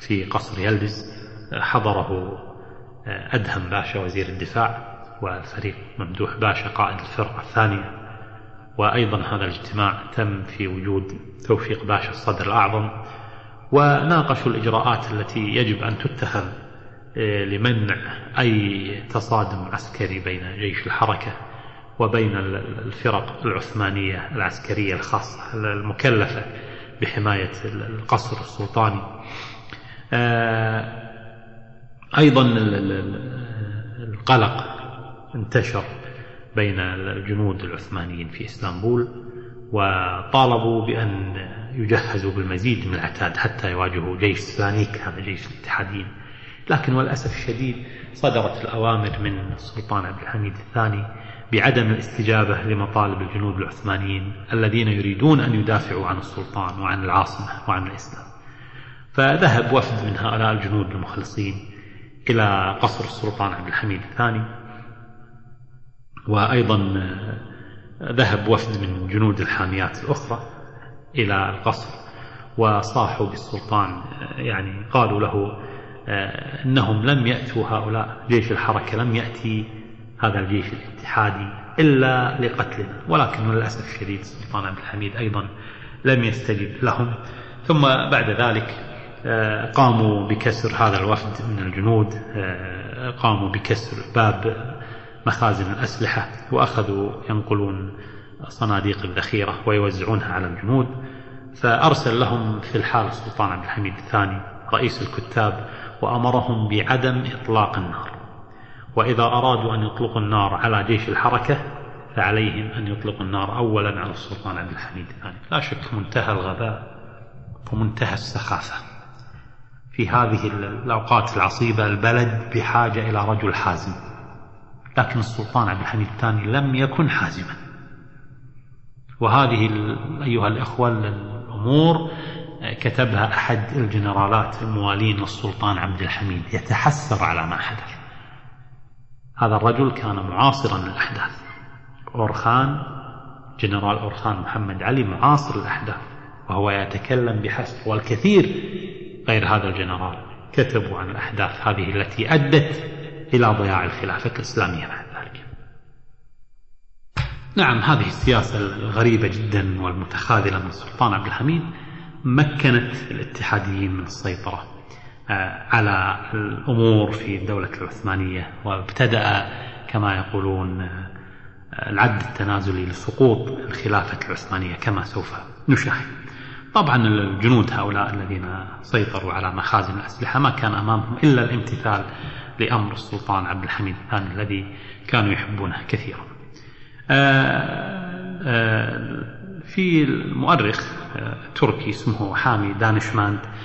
في قصر يلدز آه، حضره آه، أدهم باشا وزير الدفاع والفريق ممدوح باشا قائد الفرقة الثانية. وأيضا هذا الاجتماع تم في وجود توفيق باشا الصدر الأعظم. وناقشوا الإجراءات التي يجب أن تتخذ لمنع أي تصادم عسكري بين جيش الحركة وبين الفرق العثمانية العسكرية الخاصة المكلفة بحماية القصر السلطاني. آه، أيضا قلق انتشر بين الجنود العثمانيين في إسطنبول وطالبوا بأن يجهزوا بالمزيد من العتاد حتى يواجهوا جيش سلانيك هذا جيش الاتحاديين. لكن وللأسف الشديد صدرت الأوامر من السلطان عبد الحميد الثاني بعدم الاستجابة لمطالب الجنود العثمانيين الذين يريدون أن يدافعوا عن السلطان وعن العاصمة وعن الإسلام. فذهب وفد من هؤلاء الجنود المخلصين إلى قصر السلطان عبد الحميد الثاني وأيضا ذهب وفد من جنود الحاميات الأخرى إلى القصر وصاحوا بالسلطان. يعني قالوا له أنهم لم يأتوا هؤلاء جيش الحركة لم يأتي هذا الجيش الاتحادي إلا لقتلنا. ولكن للأسف الشديد السلطان عبد الحميد أيضا لم يستجب لهم. ثم بعد ذلك آه، قاموا بكسر هذا الوفد من الجنود. آه، قاموا بكسر باب مخازن الأسلحة وأخذوا ينقلون صناديق الذخيرة ويوزعونها على الجنود. فأرسل لهم في الحال السلطان عبد الحميد الثاني رئيس الكتاب وأمرهم بعدم إطلاق النار. وإذا أرادوا أن يطلقوا النار على جيش الحركة فعليهم أن يطلقوا النار أولا على السلطان عبد الحميد الثاني لا شك منتهى الغباء ومنتهى السخافة في هذه الأوقات العصيبة البلد بحاجة إلى رجل حازم. لكن السلطان عبد الحميد الثاني لم يكن حازما. وهذه أيها الأخوة الأمور كتبها أحد الجنرالات الموالين للسلطان عبد الحميد. يتحسر على ما حدث. هذا الرجل كان معاصرا للأحداث. أورخان جنرال أورخان محمد علي معاصر الأحداث وهو يتكلم بحسب والكثير غير هذا الجنرال كتبوا عن الأحداث هذه التي أدت إلى ضياع الخلافة الإسلامية بعد ذلك. نعم هذه السياسة الغريبة جدا والمتخاذلة من السلطان عبد الحميد مكنت الاتحاديين من السيطرة. على الأمور في الدولة العثمانية وابتدأ كما يقولون آه، العد التنازلي لسقوط الخلافة العثمانية كما سوف نشاهد. طبعا الجنود هؤلاء الذين سيطروا على مخازن الأسلحة ما كان أمامهم إلا الامتثال لأمر السلطان عبد الحميد الثاني الذي كانوا يحبونه كثيرا. آه، في المؤرخ تركي اسمه حامي دانشماند آه،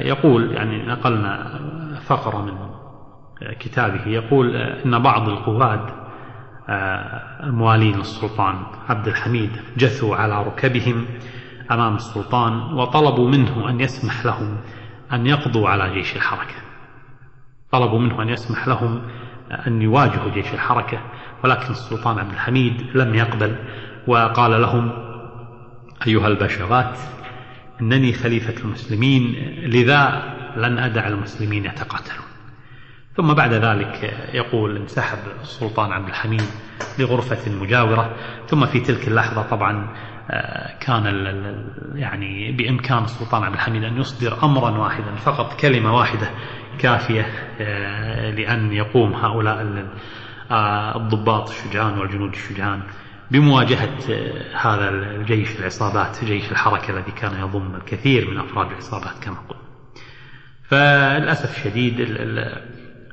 يقول يعني نقلنا فقرة من كتابه يقول آه، أن بعض القواد آه، الموالين للسلطان عبد الحميد جثوا على ركبهم أمام السلطان وطلبوا منه أن يسمح لهم أن يقضوا على جيش الحركة. طلبوا منه أن يسمح لهم أن يواجهوا جيش الحركة ولكن السلطان عبد الحميد لم يقبل وقال لهم أيها البشوات إنني خليفة المسلمين لذا لن أدع المسلمين يتقاتلون. ثم بعد ذلك يقول انسحب السلطان عبد الحميد لغرفة مجاورة. ثم في تلك اللحظة طبعا آه، كان يعني بإمكان السلطان عبد الحميد أن يصدر أمرا واحدا فقط كلمة واحدة كافية آه، لأن يقوم هؤلاء آه، الضباط الشجعان والجنود الشجعان بمواجهة هذا الجيش العصابات جيش الحركة الذي كان يضم الكثير من أفراد العصابات كما قلت. فللأسف الشديد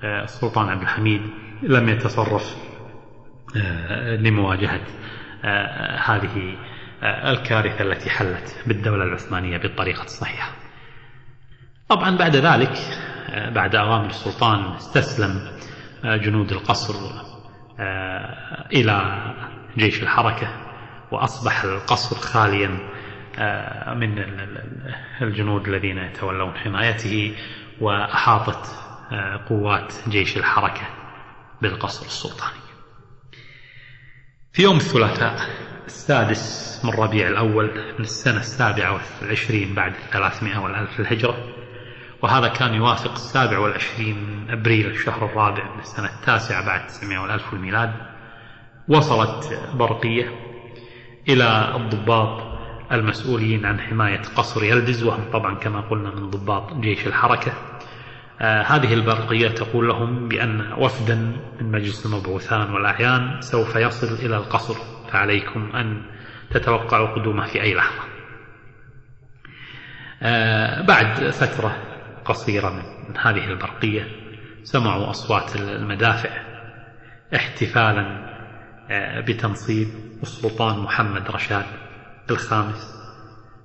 السلطان عبد الحميد لم يتصرف آه، لمواجهة آه، هذه آه، الكارثة التي حلت بالدولة العثمانية بالطريقة الصحيحة. طبعا بعد ذلك بعد أوامر السلطان استسلم جنود القصر إلى جيش الحركة وأصبح القصر خاليا آه، من الجنود الذين يتولون حمايته وأحاطت آه، قوات جيش الحركة بالقصر السلطاني. في يوم الثلاثاء السادس من ربيع الأول من السنة السابعة والعشرين بعد الثلاثمائة والألف الهجرة وهذا كان يوافق السابع والعشرين أبريل الشهر الرابع من السنة التاسعة بعد التسعمائة والألف الميلاد. وصلت برقية إلى الضباط المسؤولين عن حماية قصر يلدز وهم طبعا كما قلنا من ضباط جيش الحركة. آه هذه البرقية تقول لهم بأن وفدا من مجلس المبعوثان والأعيان سوف يصل إلى القصر فعليكم أن تتوقعوا قدومه في أي لحظة. آه بعد فترة قصيرة من هذه البرقية سمعوا أصوات المدافع احتفالا بتنصيب السلطان محمد رشاد الخامس.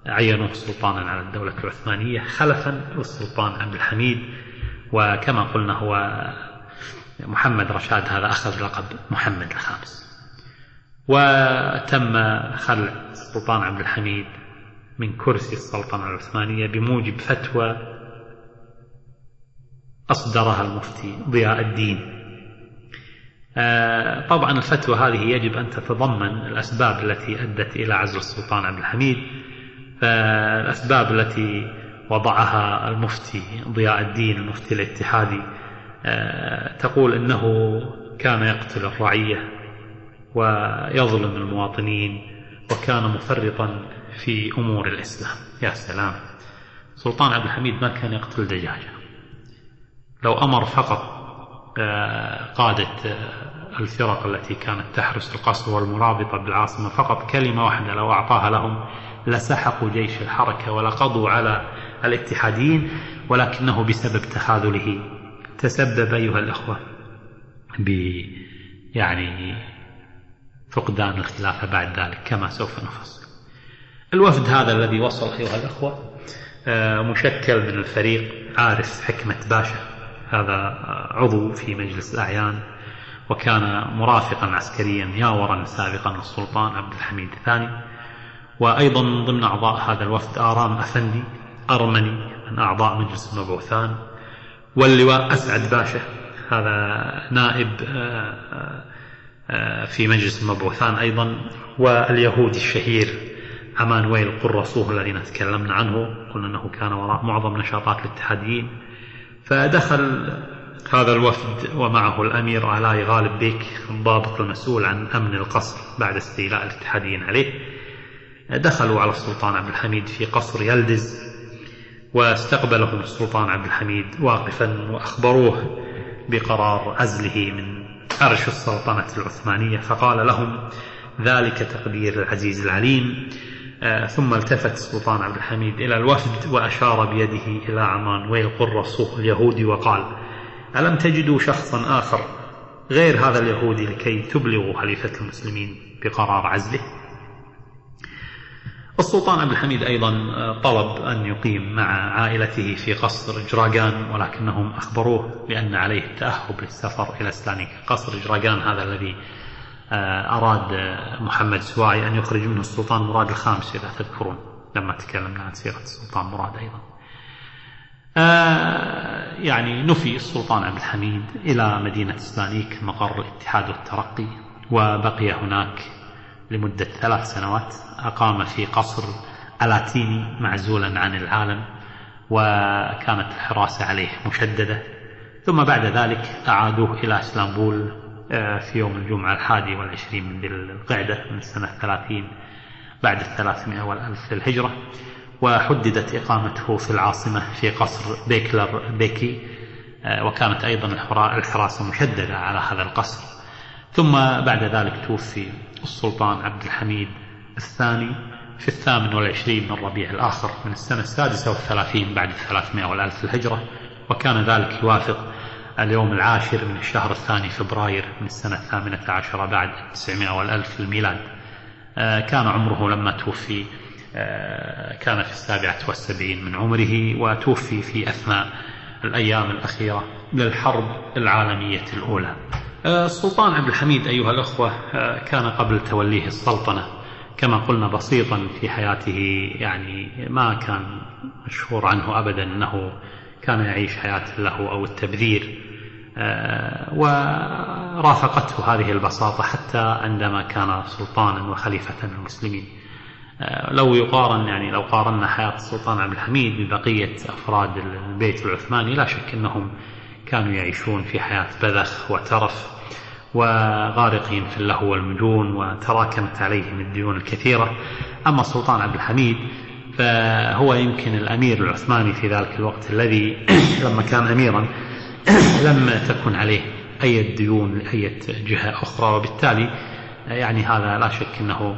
عينوه سلطانا على الدولة العثمانية خلفا للسلطان عبد الحميد. وكما قلنا هو محمد رشاد هذا أخذ لقب محمد الخامس. وتم خلع السلطان عبد الحميد من كرسي السلطنة العثمانية بموجب فتوى أصدرها المفتي ضياء الدين. طبعا الفتوى هذه يجب أن تتضمن الأسباب التي أدت إلى عزل السلطان عبد الحميد. فالأسباب التي وضعها المفتي ضياء الدين المفتي الاتحادي آه، تقول أنه كان يقتل الرعية ويظلم المواطنين وكان مفرطا في أمور الإسلام. يا سلام. سلطان عبد الحميد ما كان يقتل دجاجة. لو أمر فقط آه، قادة آه، الفرق التي كانت تحرس القصر والمرابطة بالعاصمة. فقط كلمة واحدة لو أعطاها لهم لسحقوا جيش الحركة ولقضوا على الاتحاديين ولكنه بسبب تخاذله تسبب أيها الأخوة ب يعني فقدان الخلافة بعد ذلك كما سوف نفصل. الوفد هذا الذي وصل أيها الأخوة آه، مشكل من الفريق عارف حكمة باشا. هذا عضو في مجلس الأعيان وكان مرافقا عسكريا ياورا سابقا للسلطان عبد الحميد الثاني وأيضا من ضمن أعضاء هذا الوفد آرام أفندي أرمني من أعضاء مجلس المبعوثان واللواء أسعد باشا هذا نائب آه، آه، في مجلس المبعوثان أيضا واليهودي الشهير عمانويل قرصوه الذي تكلمنا عنه قلنا أنه كان وراء معظم نشاطات الاتحاديين فدخل هذا الوفد ومعه الأمير علاي غالب بيك الضابط المسؤول عن أمن القصر بعد استيلاء الاتحاديين عليه. دخلوا على السلطان عبد الحميد في قصر يلدز واستقبلهم السلطان عبد الحميد واقفا وأخبروه بقرار عزله من عرش السلطنة العثمانية فقال لهم ذلك تقدير العزيز العليم ثم التفت السلطان عبد الحميد إلى الوفد وأشار بيده إلى عمان ويل قرصوه اليهودي وقال ألم تجدوا شخصا آخر غير هذا اليهودي لكي تبلغوا خليفة المسلمين بقرار عزله؟ السلطان عبد الحميد أيضا آه، طلب أن يقيم مع عائلته في قصر جراجان ولكنهم أخبروه بأن عليه التأهب للسفر إلى سلانيك قصر جراجان هذا الذي آه، أراد محمد سواعي أن يخرج منه السلطان مراد الخامس إذا تذكرون لما تكلمنا عن سيرة السلطان مراد أيضا. آه، يعني نفي السلطان عبد الحميد إلى مدينة سلانيك مقر الاتحاد والترقي وبقي هناك لمدة ثلاث سنوات. أقام في قصر ألاتيني معزولا عن العالم وكانت الحراسة عليه مشددة. ثم بعد ذلك أعادوه إلى اسطنبول آه، في يوم الجمعة الحادي والعشرين من ذي القعدة من السنة الثلاثين بعد الثلاثمائة والألف للهجرة وحددت إقامته في العاصمة في قصر بيكلر بيكي آه، وكانت أيضا الحراسة مشددة على هذا القصر. ثم بعد ذلك توفي السلطان عبد الحميد الثاني في الثامن والعشرين من ربيع الآخر من السنة السادسة والثلاثين بعد الثلاثمائة والألف الهجرة وكان ذلك يوافق اليوم العاشر من الشهر الثاني فبراير من السنة الثامنة عشرة بعد 900 والألف الميلاد. آه، كان عمره لما توفي آه، كان في السابعة والسبعين من عمره وتوفي في أثناء الأيام الأخيرة للحرب العالمية الأولى. آه، السلطان عبد الحميد أيها الأخوة كان قبل توليه السلطنة كما قلنا بسيطا في حياته يعني ما كان مشهور عنه أبدا أنه كان يعيش حياة له أو التبذير آه، ورافقته هذه البساطة حتى عندما كان سلطانا وخليفة للمسلمين آه، لو يقارن يعني لو قارنا حياة السلطان عبد الحميد ببقية أفراد البيت العثماني لا شك أنهم كانوا يعيشون في حياة بذخ وترف وغارقين في اللهو والمجون وتراكمت عليهم الديون الكثيرة. أما السلطان عبد الحميد فهو يمكن الأمير العثماني في ذلك الوقت الذي لما كان أميرا لم تكن عليه أي ديون لأي جهة أخرى. وبالتالي يعني هذا لا شك أنه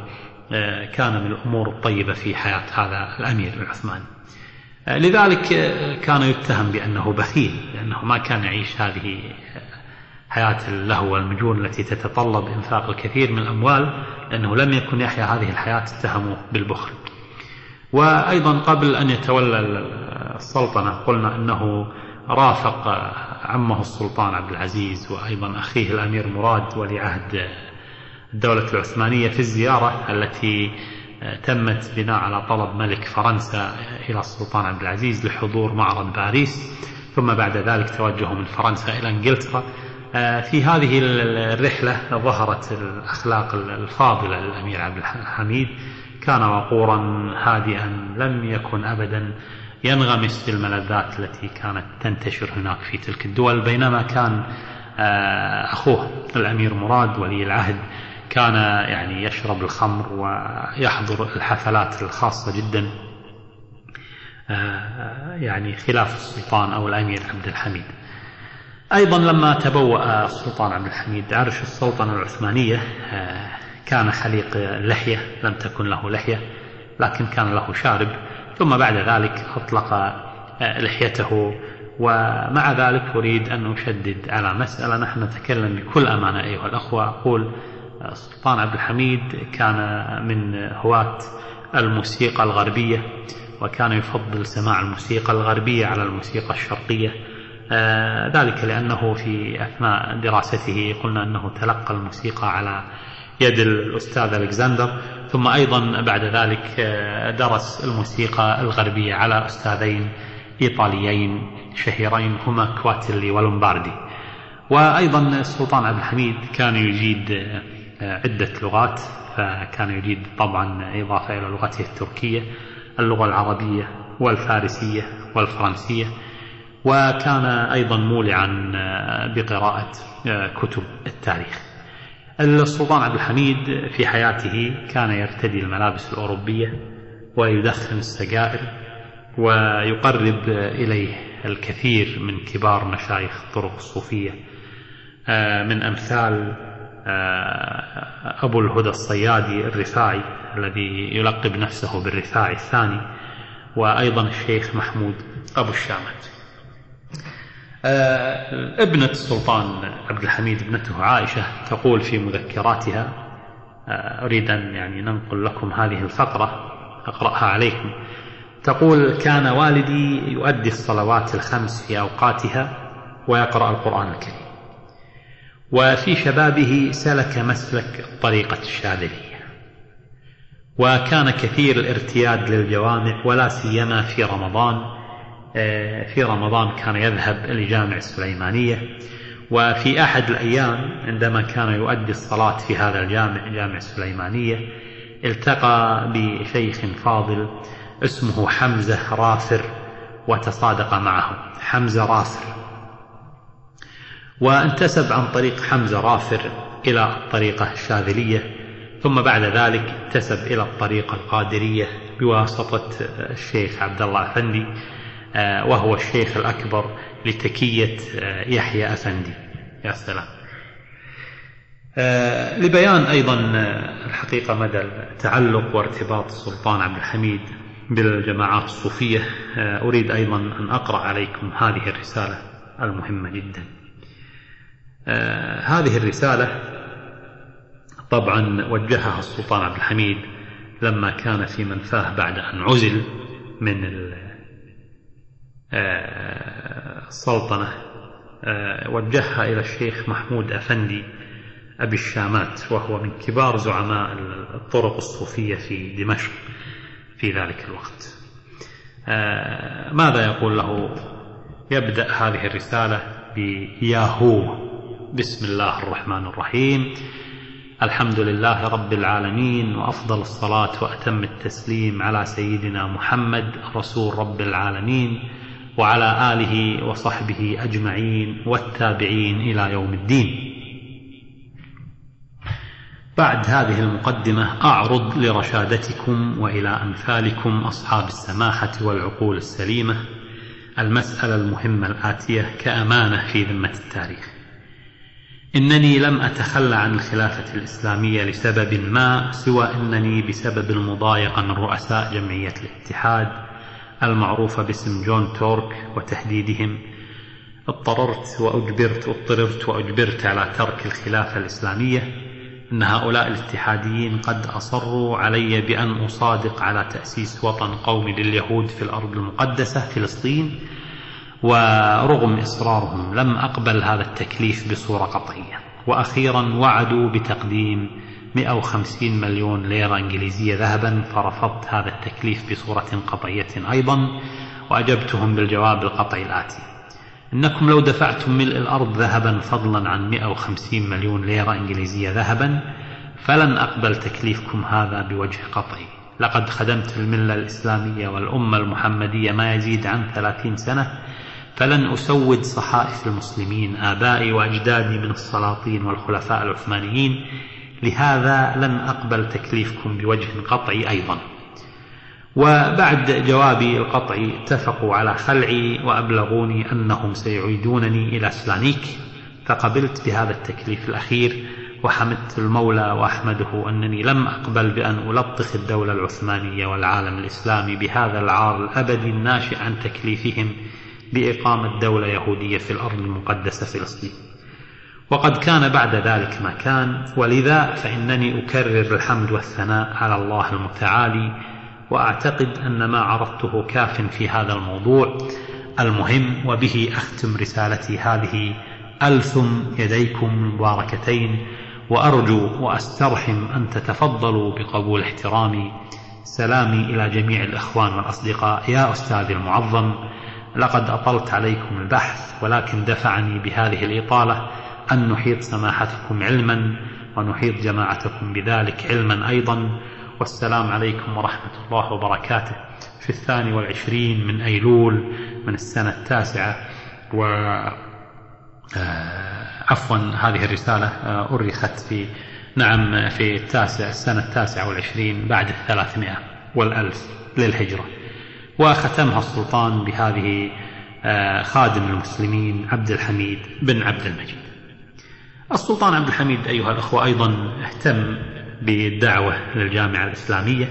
آه، كان من الأمور الطيبة في حياة هذا الأمير العثماني آه، لذلك آه، كان يتهم بأنه بخيل لأنه ما كان يعيش هذه حياة اللهو والمجون التي تتطلب إنفاق الكثير من الأموال لأنه لم يكن يحيا هذه الحياة اتهموه بالبخل. وأيضا قبل أن يتولى السلطنة قلنا أنه رافق عمه السلطان عبد العزيز وأيضا أخيه الأمير مراد ولي عهد الدولة العثمانية في الزيارة التي تمت بناء على طلب ملك فرنسا إلى السلطان عبد العزيز لحضور معرض باريس. ثم بعد ذلك توجهوا من فرنسا إلى إنجلترا. في هذه الرحلة ظهرت الأخلاق الفاضلة للأمير عبد الحميد. كان وقورا هادئا لم يكن أبدا. ينغمس في الملذات التي كانت تنتشر هناك في تلك الدول. بينما كان آه، أخوه الأمير مراد ولي العهد كان يعني يشرب الخمر ويحضر الحفلات الخاصة جدا آه، يعني خلاف السلطان أو الأمير عبد الحميد. أيضا لما تبوأ السلطان عبد الحميد عرش السلطنة العثمانية آه، كان حليق اللحية لم تكن له لحية لكن كان له شارب. ثم بعد ذلك أطلق آه، لحيته. ومع ذلك أريد أن أشدد على مسألة نحن نتكلم بكل أمانة أيها الأخوة. أقول السلطان عبد الحميد كان من هواة الموسيقى الغربية وكان يفضل سماع الموسيقى الغربية على الموسيقى الشرقية. آه، ذلك لأنه في أثناء دراسته قلنا أنه تلقى الموسيقى على يد الأستاذ ألكسندر. ثم أيضا بعد ذلك آه، درس الموسيقى الغربية على أستاذين إيطاليين شهيرين هما كواتيلي ولومباردي. وأيضا السلطان عبد الحميد كان يجيد آه، عدة لغات فكان يجيد طبعا إضافة إلى لغته التركية اللغة العربية والفارسية والفرنسية. وكان أيضا مولعا آه، بقراءة كتب التاريخ. السلطان عبد الحميد في حياته كان يرتدي الملابس الأوروبية ويدخن السجائر ويقرب إليه الكثير من كبار مشايخ الطرق الصوفية. آه، من أمثال آه، أبو الهدى الصيادي الرفاعي الذي يلقب نفسه بالرفاعي الثاني وأيضا الشيخ محمود أبو الشامت. ابنة السلطان عبد الحميد ابنته عائشة تقول في مذكراتها آه، أريد أن يعني ننقل لكم هذه الفقرة أقرأها عليكم. تقول كان والدي يؤدي الصلوات الخمس في أوقاتها ويقرأ القرآن الكريم وفي شبابه سلك مسلك الطريقة الشاذلية وكان كثير الارتياد للجوامع ولا سيما في رمضان آه، في رمضان كان يذهب لجامع السليمانية وفي أحد الأيام عندما كان يؤدي الصلاة في هذا الجامع جامع السليمانية التقى بشيخ فاضل اسمه حمزة رافر وتصادق معه. حمزة رافر وانتسب عن طريق حمزة رافر إلى الطريقة الشاذلية ثم بعد ذلك انتسب إلى الطريقة القادرية بواسطة الشيخ عبد الله أفندي آه، وهو الشيخ الأكبر لتكية آه، يحيى أفندي. يا سلام. آه، لبيان أيضا الحقيقة مدى التعلق وارتباط السلطان عبد الحميد بالجماعات الصوفية. أريد أيضا أن أقرأ عليكم هذه الرسالة المهمة جدا. هذه الرسالة طبعا وجهها السلطان عبد الحميد لما كان في منفاه بعد أن عزل من السلطنة آه، وجهها إلى الشيخ محمود أفندي أبي الشامات وهو من كبار زعماء الطرق الصوفية في دمشق في ذلك الوقت. آه، ماذا يقول له؟ يبدأ هذه الرسالة بياهو. بسم الله الرحمن الرحيم. الحمد لله رب العالمين وأفضل الصلاة وأتم التسليم على سيدنا محمد رسول رب العالمين. وعلى آله وصحبه أجمعين والتابعين إلى يوم الدين. بعد هذه المقدمة أعرض لرشادتكم وإلى أمثالكم أصحاب السماحة والعقول السليمة المسألة المهمة الآتية كأمانة في ذمة التاريخ. إنني لم أتخلى عن الخلافة الإسلامية لسبب ما سوى أنني بسبب المضايقة من رؤساء جمعية الاتحاد المعروفة باسم جون تورك وتهديدهم. اضطررت وأجبرت اضطررت وأجبرت على ترك الخلافة الإسلامية أن هؤلاء الاتحاديين قد أصروا علي بأن أصادق على تأسيس وطن قومي لليهود في الأرض المقدسة فلسطين ورغم إصرارهم لم أقبل هذا التكليف بصورة قطعية. وأخيرا وعدوا بتقديم 150 مليون ليرة إنجليزية ذهبا فرفضت هذا التكليف بصورة قطعية أيضا وأجبتهم بالجواب القطعي الآتي. إنكم لو دفعتم ملء الأرض ذهبا فضلا عن 150 مليون ليرة إنجليزية ذهبا فلن أقبل تكليفكم هذا بوجه قطعي. لقد خدمت الملة الإسلامية والأمة المحمدية ما يزيد عن ثلاثين سنة فلن أسود صحائف المسلمين آبائي وأجدادي من السلاطين والخلفاء العثمانيين لهذا لن أقبل تكليفكم بوجه قطعي أيضا. وبعد جوابي القطعي اتفقوا على خلعي وأبلغوني أنهم سيعيدونني إلى سلانيك. فقبلت بهذا التكليف الأخير وحمدت المولى وأحمده أنني لم أقبل بأن ألطخ الدولة العثمانية والعالم الإسلامي بهذا العار الأبدي الناشئ عن تكليفهم بإقامة دولة يهودية في الأرض المقدسة فلسطين. وقد كان بعد ذلك ما كان ولذا فإنني أكرر الحمد والثناء على الله المتعالي وأعتقد أن ما عرضته كاف في هذا الموضوع المهم وبه أختم رسالتي هذه ألثم يديكم مباركتين وأرجو وأسترحم أن تتفضلوا بقبول احترامي. سلامي إلى جميع الإخوان والأصدقاء. يا أستاذي المعظم لقد أطلت عليكم البحث ولكن دفعني بهذه الإطالة أن نحيط سماحتكم علما ونحيط جماعتكم بذلك علما أيضا. والسلام عليكم ورحمة الله وبركاته. في الثاني والعشرين من أيلول من السنة التاسعة و آه، عفوا هذه الرسالة آه، أرخت في نعم في التاسع السنة التاسعة والعشرين بعد الثلاثمائة والألف للهجرة. وختمها السلطان بهذه آه، خادم المسلمين عبد الحميد بن عبد المجيد. السلطان عبد الحميد أيها الأخوة أيضا اهتم بالدعوة للجامعة الإسلامية.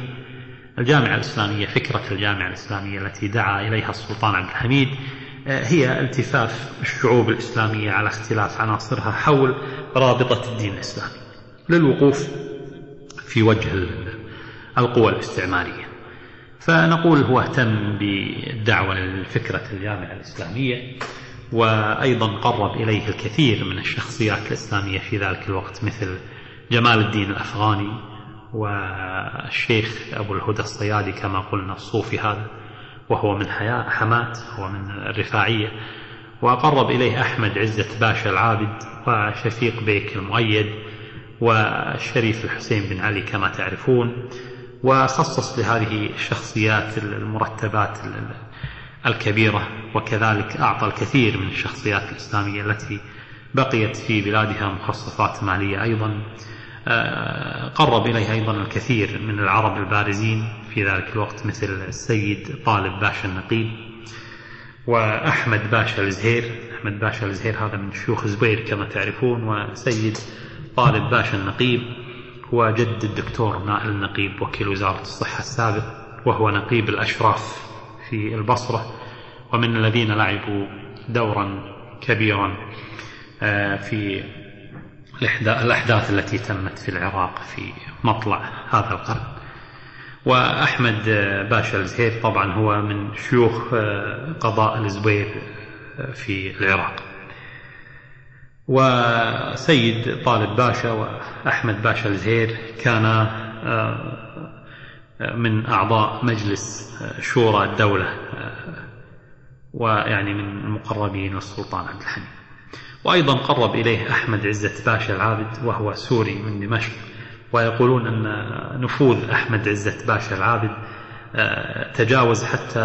الجامعة الإسلامية فكرة الجامعة الإسلامية التي دعا إليها السلطان عبد الحميد آه، هي التفاف الشعوب الإسلامية على اختلاف عناصرها حول رابطة الدين الإسلامي للوقوف في وجه القوى الاستعمارية. فنقول هو اهتم بالدعوة لفكرة الجامعة الإسلامية. وأيضا قرب إليه الكثير من الشخصيات الإسلامية في ذلك الوقت مثل جمال الدين الأفغاني والشيخ أبو الهدى الصيادي كما قلنا الصوفي هذا وهو من حماة هو من الرفاعية. وقرب إليه أحمد عزة باشا العابد وشفيق بيك المؤيد والشريف الحسين بن علي كما تعرفون. وخصص لهذه الشخصيات المرتبات الكبيرة وكذلك أعطى الكثير من الشخصيات الإسلامية التي بقيت في بلادها مخصصات مالية أيضا. آه، قرب إليه أيضا الكثير من العرب البارزين في ذلك الوقت مثل السيد طالب باشا النقيب وأحمد باشا الزهير. أحمد باشا الزهير هذا من شيوخ زبير كما تعرفون وسيد طالب باشا النقيب هو جد الدكتور نائل النقيب وكيل وزارة الصحة السابق وهو نقيب الأشراف. في البصرة ومن الذين لعبوا دورا كبيرا آه، في الأحداث التي تمت في العراق في مطلع هذا القرن. وأحمد باشا الزهير طبعا هو من شيوخ آه، قضاء الزبير آه، في العراق. وسيد طالب باشا وأحمد باشا الزهير كانا من أعضاء مجلس شورى الدولة ويعني من المقربين السلطان عبد الحميد. وأيضا قرب إليه أحمد عزة باشا العابد وهو سوري من دمشق ويقولون أن نفوذ أحمد عزة باشا العابد آه، تجاوز حتى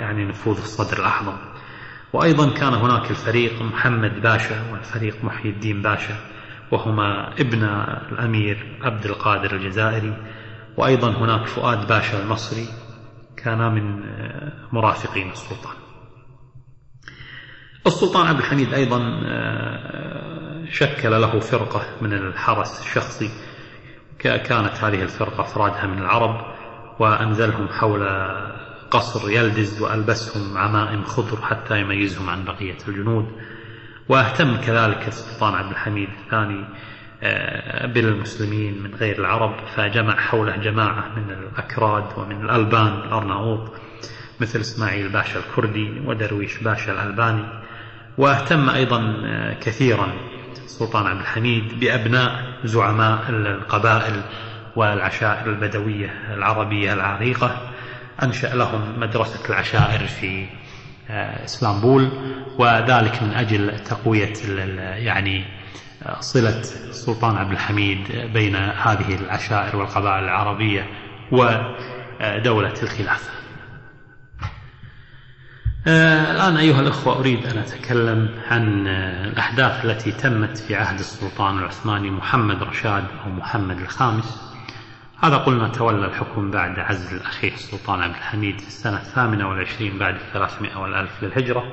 يعني نفوذ الصدر الأعظم. وأيضا كان هناك الفريق محمد باشا والفريق محي الدين باشا وهما ابن الأمير عبد القادر الجزائري وأيضا هناك فؤاد باشا المصري كانا من مرافقين السلطان. السلطان عبد الحميد أيضا آه، شكل له فرقة من الحرس الشخصي كانت هذه الفرقة أفرادها من العرب وأنزلهم حول قصر يلدز وألبسهم عمائم خضر حتى يميزهم عن بقية الجنود. واهتم كذلك السلطان عبد الحميد الثاني بالمسلمين من غير العرب فجمع حوله جماعة من الأكراد ومن الألبان الأرناؤوط مثل إسماعيل باشا الكردي ودرويش باشا الألباني. واهتم أيضا آه، كثيرا السلطان عبد الحميد بأبناء زعماء القبائل والعشائر البدوية العربية العريقة. أنشأ لهم مدرسة العشائر في آه، اسطنبول وذلك من أجل تقوية يعني آه، صلة السلطان عبد الحميد بين هذه العشائر والقبائل العربية ودولة الخلافة. آه، الآن أيها الأخوة أريد أن أتكلم عن الأحداث التي تمت في عهد السلطان العثماني محمد رشاد أو محمد الخامس. هذا قلنا تولى الحكم بعد عزل أخيه السلطان عبد الحميد في السنة الثامنة والعشرين بعد الثلاثمائة والألف للهجرة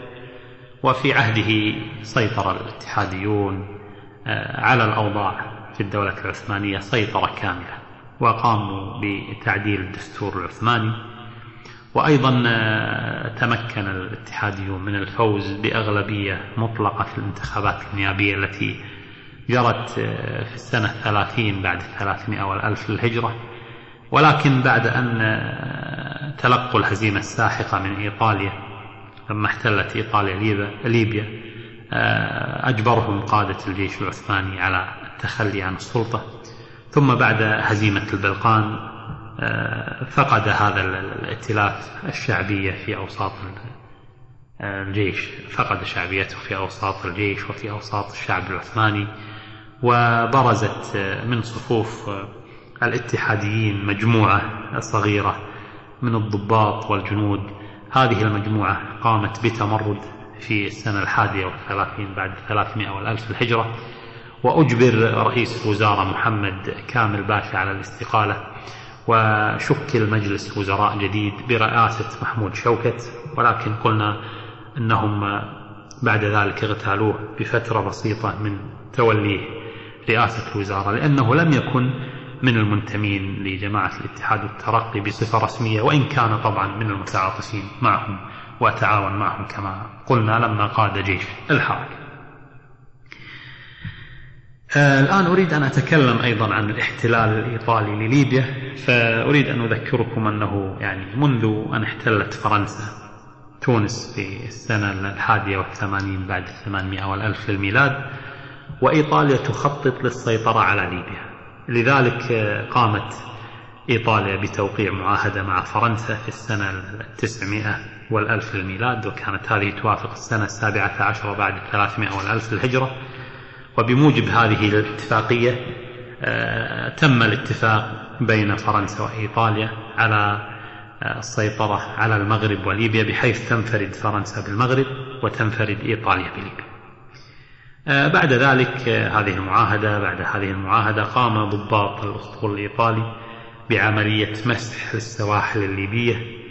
وفي عهده سيطر الاتحاديون على الأوضاع في الدولة العثمانية سيطرة كاملة وقاموا بتعديل الدستور العثماني. وأيضا آه، تمكن الاتحاديون من الفوز بأغلبية مطلقة في الانتخابات النيابية التي جرت آه، في السنة الثلاثين بعد الثلاثمائة والألف للهجرة. ولكن بعد أن آه، تلقوا الهزيمة الساحقة من إيطاليا لما احتلت إيطاليا ليبيا أجبرهم قادة الجيش العثماني على التخلي عن السلطة. ثم بعد هزيمة البلقان فقد هذا الائتلاف الشعبية في أوساط الجيش. فقد شعبيته في أوساط الجيش وفي أوساط الشعب العثماني وبرزت من صفوف الاتحاديين مجموعة صغيرة من الضباط والجنود. هذه المجموعة قامت بتمرد في السنة الحادية والثلاثين بعد الثلاثمائة والألف الهجرة وأجبر رئيس الوزراء محمد كامل باشا على الاستقالة وشكل مجلس وزراء جديد برئاسة محمود شوكت ولكن قلنا أنهم بعد ذلك اغتالوه بفترة بسيطة من توليه رئاسة الوزارة لأنه لم يكن من المنتمين لجماعة الاتحاد والترقي بصفة رسمية وإن كان طبعا من المتعاطفين معهم. وأتعاون معهم كما قلنا لما قاد جيش الحركة آه الآن أريد أن أتكلم أيضا عن الاحتلال الإيطالي لليبيا فأريد أن أذكركم أنه يعني منذ أن احتلت فرنسا تونس في السنة الحادية والثمانين بعد الثمانمائة والألف للميلاد وإيطاليا تخطط للسيطرة على ليبيا. لذلك قامت إيطاليا بتوقيع معاهدة مع فرنسا في السنة التسعمائة والألف للميلاد وكانت هذه توافق السنة السابعة عشر بعد الثلاثمائة والألف للهجرة. وبموجب هذه الاتفاقية آه، تم الاتفاق بين فرنسا وإيطاليا على آه، السيطرة على المغرب وليبيا بحيث تنفرد فرنسا بالمغرب وتنفرد إيطاليا بليبيا. آه، بعد ذلك هذه المعاهدة بعد هذه المعاهدة قام ضباط الأسطول الإيطالي بعملية مسح للسواحل الليبية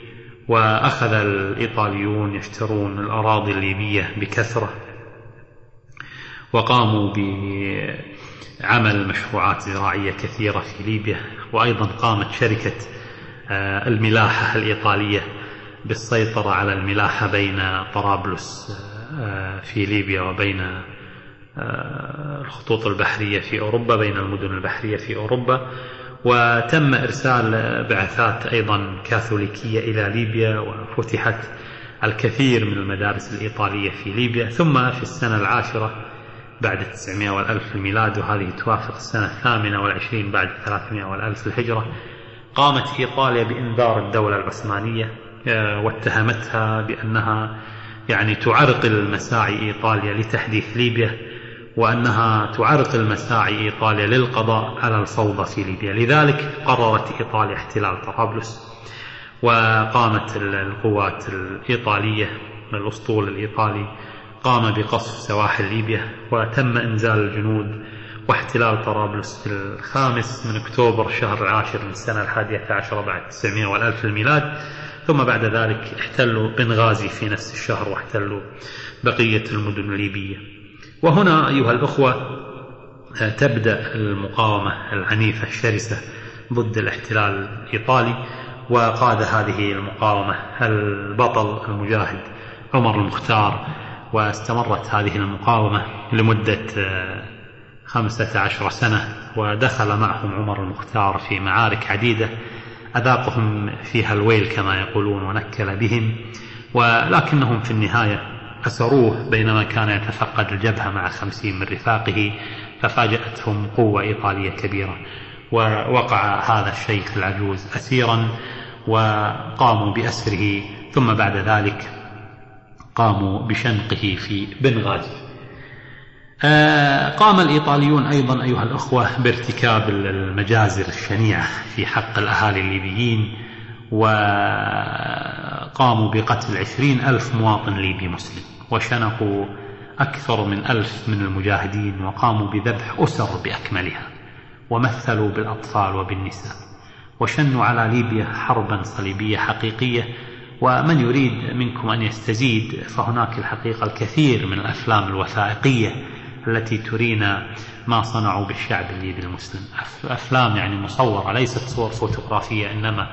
وأخذ الإيطاليون يشترون الأراضي الليبية بكثرة وقاموا بعمل مشروعات زراعية كثيرة في ليبيا وأيضا قامت شركة آه، الملاحة الإيطالية بالسيطرة على الملاحة بين طرابلس في ليبيا وبين آه، الخطوط البحرية في أوروبا بين المدن البحرية في أوروبا. وتم إرسال بعثات أيضا كاثوليكية إلى ليبيا وفتحت الكثير من المدارس الإيطالية في ليبيا. ثم في السنة العاشرة بعد 900 والألف الميلاد وهذه توافق السنة الثامنة والعشرين بعد 300 والألف الهجرة قامت إيطاليا بإنذار الدولة العثمانية آه، واتهمتها بأنها يعني تعرقل مساعي إيطاليا لتحديث ليبيا. وأنها تعرقل مساعي إيطاليا للقضاء على الفوضى في ليبيا. لذلك قررت إيطاليا احتلال طرابلس وقامت القوات الإيطالية الأسطول الإيطالي قام بقصف سواحل ليبيا وتم إنزال الجنود واحتلال طرابلس في الخامس من أكتوبر الشهر العاشر من السنة الحادية عشر بعد 900 والألف الميلاد. ثم بعد ذلك احتلوا بنغازي في نفس الشهر واحتلوا بقية المدن الليبية. وهنا أيها الأخوة تبدأ المقاومة العنيفة الشرسة ضد الاحتلال الإيطالي وقاد هذه المقاومة البطل المجاهد عمر المختار واستمرت هذه المقاومة لمدة خمسة عشر سنة ودخل معهم عمر المختار في معارك عديدة أذاقهم فيها الويل كما يقولون ونكل بهم ولكنهم في النهاية أسروه بينما كان يتفقد الجبهة مع خمسين من رفاقه ففاجأتهم قوة إيطالية كبيرة. ووقع هذا الشيخ العجوز أسيرا وقاموا بأسره ثم بعد ذلك قاموا بشنقه في بنغازي. آه، قام الإيطاليون أيضا أيها الأخوة بارتكاب المجازر الشنيعة في حق الأهالي الليبيين وقاموا بقتل عشرين ألف مواطن ليبي مسلم. وشنقوا أكثر من ألف من المجاهدين وقاموا بذبح أسر بأكملها ومثلوا بالأطفال وبالنساء وشنوا على ليبيا حربا صليبية حقيقية ومن يريد منكم أن يستزيد فهناك الحقيقة الكثير من الأفلام الوثائقية التي ترينا ما صنعوا بالشعب الليبي المسلم. أفلام يعني مصورة ليست صور فوتوغرافية إنما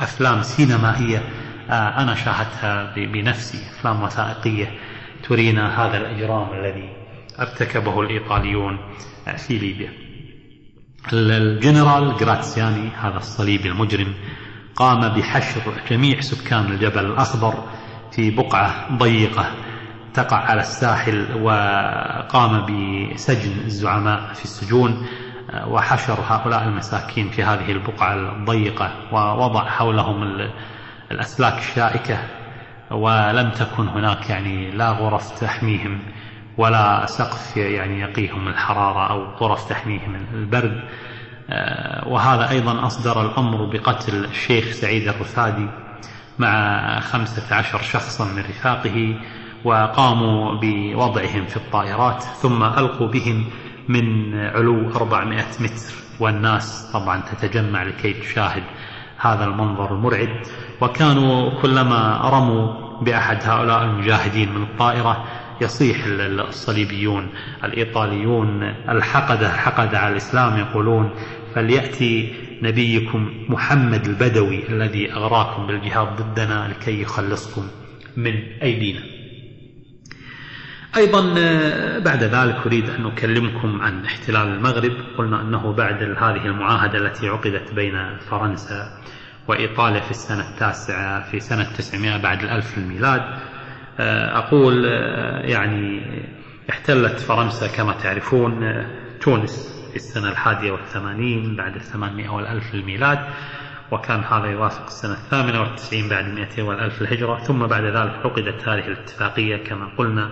أفلام سينمائية آه، أنا شاهدتها بنفسي أفلام وثائقية. ترينا هذا الإجرام الذي ارتكبه الإيطاليون في ليبيا الجنرال جراتسياني هذا الصليبي المجرم قام بحشر جميع سكان الجبل الأخضر في بقعة ضيقة تقع على الساحل وقام بسجن الزعماء في السجون وحشر هؤلاء المساكين في هذه البقعة الضيقة ووضع حولهم الأسلاك الشائكة. ولم تكن هناك يعني لا غرف تحميهم ولا سقف يعني يقيهم الحرارة أو غرف تحميهم البرد. وهذا أيضا أصدر الأمر بقتل الشيخ سعيد الرفادي مع خمسة عشر شخصا من رفاقه وقاموا بوضعهم في الطائرات ثم ألقوا بهم من علو 400 متر. والناس طبعا تتجمع لكي تشاهد هذا المنظر المرعب. وكانوا كلما رموا بأحد هؤلاء المجاهدين من الطائرة يصيح الصليبيون الإيطاليون الحقدة الحقدة على الإسلام يقولون فليأتي نبيكم محمد البدوي الذي أغراكم بالجهاد ضدنا لكي يخلصكم من أيدينا. أيضا آه، بعد ذلك أريد أن أكلمكم عن احتلال المغرب. قلنا أنه بعد هذه المعاهدة التي عقدت بين فرنسا وإيطاليا في السنة التاسعة في سنة 900 بعد الألف الميلاد. آه، أقول آه، يعني احتلت فرنسا كما تعرفون تونس في السنة الحادية والثمانين بعد الثمانمائة والألف الميلاد. وكان هذا يوافق السنة الثامنة والتسعين بعد المئتين والألف الهجرة. ثم بعد ذلك عقدت هذه الاتفاقية كما قلنا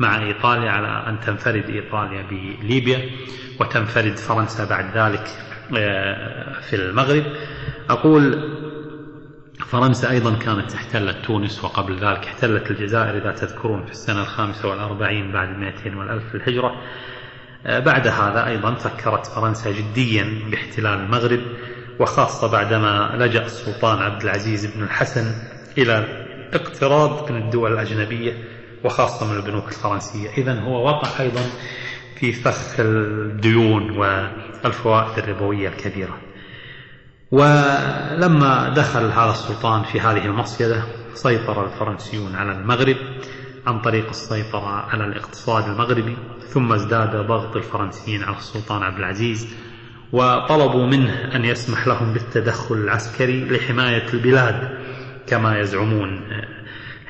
مع إيطاليا على أن تنفرد إيطاليا بليبيا وتنفرد فرنسا بعد ذلك آه، في المغرب. أقول فرنسا أيضا كانت احتلت تونس وقبل ذلك احتلت الجزائر إذا تذكرون في السنة الخامسة والأربعين بعد المئتين والألف الهجرة. آه، بعد هذا أيضا فكرت فرنسا جديا باحتلال المغرب وخاصة بعدما لجأ السلطان عبد العزيز بن الحسن إلى اقتراض من الدول الأجنبية وخاصة من البنوك الفرنسية. إذا هو وقع أيضا في فخ الديون والفوائد الربوية الكبيرة. ولما دخل هذا السلطان في هذه المصيدة سيطر الفرنسيون على المغرب عن طريق السيطرة على الاقتصاد المغربي ثم ازداد ضغط الفرنسيين على السلطان عبد العزيز وطلبوا منه أن يسمح لهم بالتدخل العسكري لحماية البلاد كما يزعمون.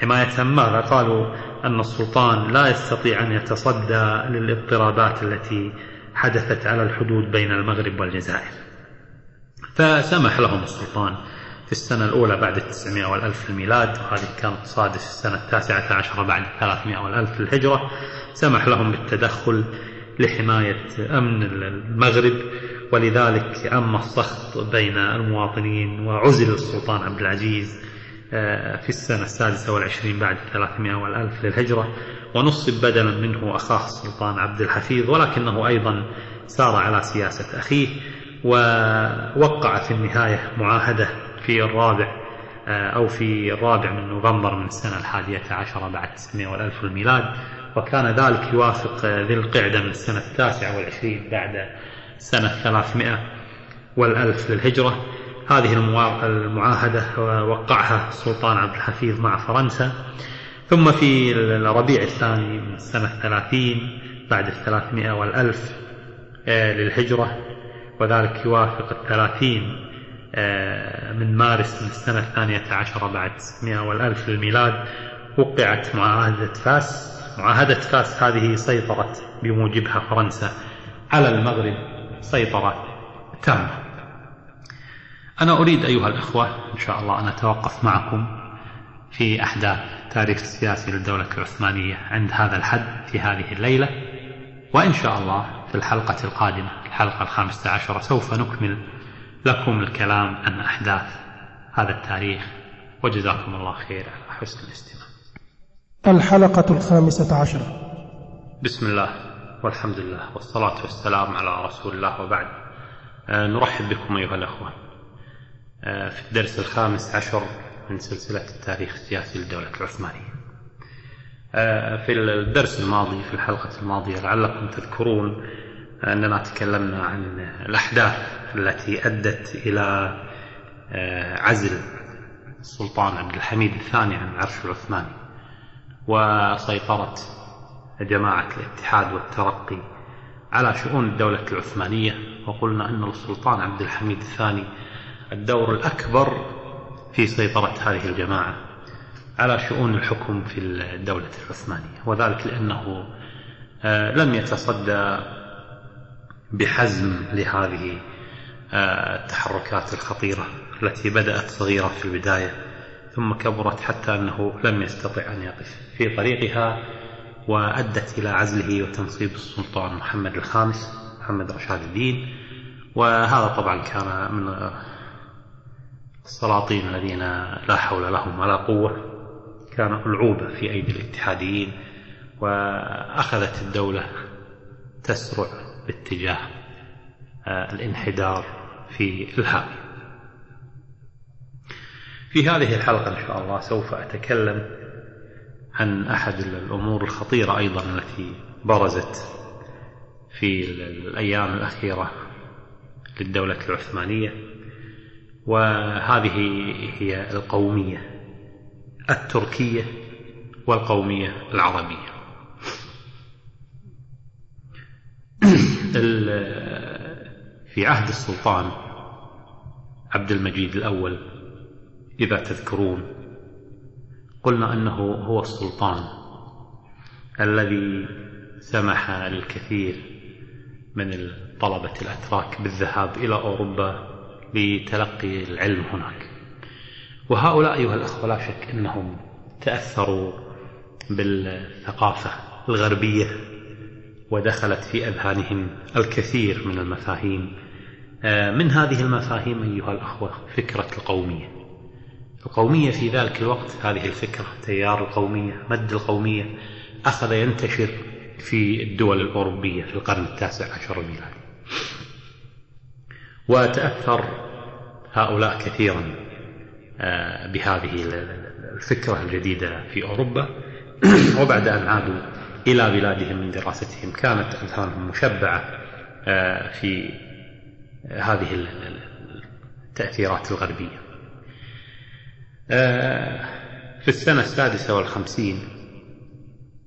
حماية ماذا؟ قالوا أن السلطان لا يستطيع أن يتصدى للاضطرابات التي حدثت على الحدود بين المغرب والجزائر. فسمح لهم السلطان في السنة الأولى بعد التسعمائة والألف الميلاد وهذه كانت تصادف السنة التاسعة عشرة بعد الثلاثمائة والألف الهجرة. سمح لهم بالتدخل لحماية أمن المغرب ولذلك أما السخط بين المواطنين وعزل السلطان عبد العزيز في السنة السادسة والعشرين بعد الثلاثمائة والألف للهجرة ونصب بدلا منه أخاه السلطان عبد الحفيظ ولكنه أيضا سار على سياسة أخيه ووقع في النهاية معاهدة في الرابع أو في الرابع من نوفمبر من السنة الحادية عشرة بعد 900 والألف الميلاد وكان ذلك يوافق ذي القعدة من السنة التاسعة والعشرين بعد سنة 300 والألف للهجرة. هذه المعاهدة وقعها السلطان عبد الحفيظ مع فرنسا. ثم في الربيع الثاني من السنة الثلاثين بعد الثلاثمائة والألف آه، للهجرة. وذلك يوافق الثلاثين آه، من مارس من السنة الثانية عشر بعد 600 والألف للميلاد. وقعت معاهدة فاس. معاهدة فاس هذه سيطرت بموجبها فرنسا على المغرب سيطرة تامة. أنا أريد أيها الأخوة إن شاء الله أن أتوقف معكم في أحداث التاريخ السياسي للدولة العثمانية عند هذا الحد في هذه الليلة. وإن شاء الله في الحلقة القادمة الحلقة الخامسة عشرة سوف نكمل لكم الكلام عن أحداث هذا التاريخ. وجزاكم الله خير على حسن الاستماع. الحلقة الخامسة عشرة. بسم الله والحمد لله والصلاة والسلام على رسول الله وبعد. آه، نرحب بكم أيها الأخوة. في الدرس الخامس عشر من سلسلة التاريخ السياسي للدولة العثمانية. آه، في الدرس الماضي في الحلقة الماضية لعلكم تذكرون أننا تكلمنا عن الأحداث التي أدت إلى آه، عزل السلطان عبد الحميد الثاني عن العرش العثماني وسيطرة جماعة الاتحاد والترقي على شؤون الدولة العثمانية وقلنا أن السلطان عبد الحميد الثاني الدور الأكبر في سيطرة هذه الجماعة على شؤون الحكم في الدولة العثمانية وذلك لأنه آه، لم يتصدى بحزم لهذه آه، التحركات الخطيرة التي بدأت صغيرة في البداية ثم كبرت حتى أنه لم يستطع أن يقف في طريقها وأدت إلى عزله وتنصيب السلطان محمد الخامس محمد رشاد الدين. وهذا طبعا كان من السلاطين الذين لا حول لهم ولا قوة كانوا ألعوبة في أيدي الاتحاديين وأخذت الدولة تسرع باتجاه آه، الانحدار في الهاوية في هذه الحلقة إن شاء الله سوف أتكلم عن أحد الأمور الخطيرة أيضا التي برزت في الأيام الأخيرة للدولة العثمانية. وهذه هي القومية التركية والقومية العربية. في عهد السلطان عبد المجيد الأول إذا تذكرون قلنا أنه هو السلطان الذي سمح للكثير من الطلبة الأتراك بالذهاب إلى أوروبا لتلقي العلم هناك. وهؤلاء أيها الأخوة لا شك أنهم تأثروا بالثقافة الغربية ودخلت في أذهانهم الكثير من المفاهيم. آه، من هذه المفاهيم أيها الأخوة فكرة القومية. القومية في ذلك الوقت هذه الفكرة تيار القومية مد القومية أخذ ينتشر في الدول الأوروبية في القرن التاسع عشر الميلادي. وتأثر هؤلاء كثيرا آه، بهذه الفكرة الجديدة في أوروبا. وبعد أن عادوا إلى بلادهم من دراستهم كانت أذهانهم مشبعة آه، في هذه التأثيرات الغربية. آه، في السنة السادسة والخمسين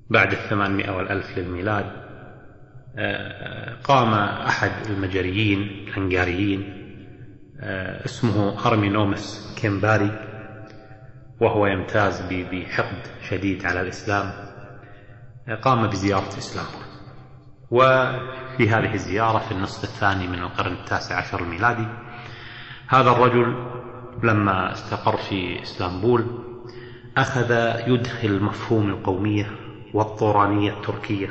بعد الثمانمائة والألف للميلاد قام أحد المجريين الهنغاريين اسمه أرمينومس كيمباري وهو يمتاز بحقد شديد على الإسلام قام بزيارة إسلامبول وفي هذه الزيارة في النصف الثاني من القرن التاسع عشر الميلادي هذا الرجل لما استقر في اسطنبول أخذ يدخل مفهوم القومية والطورانية التركية.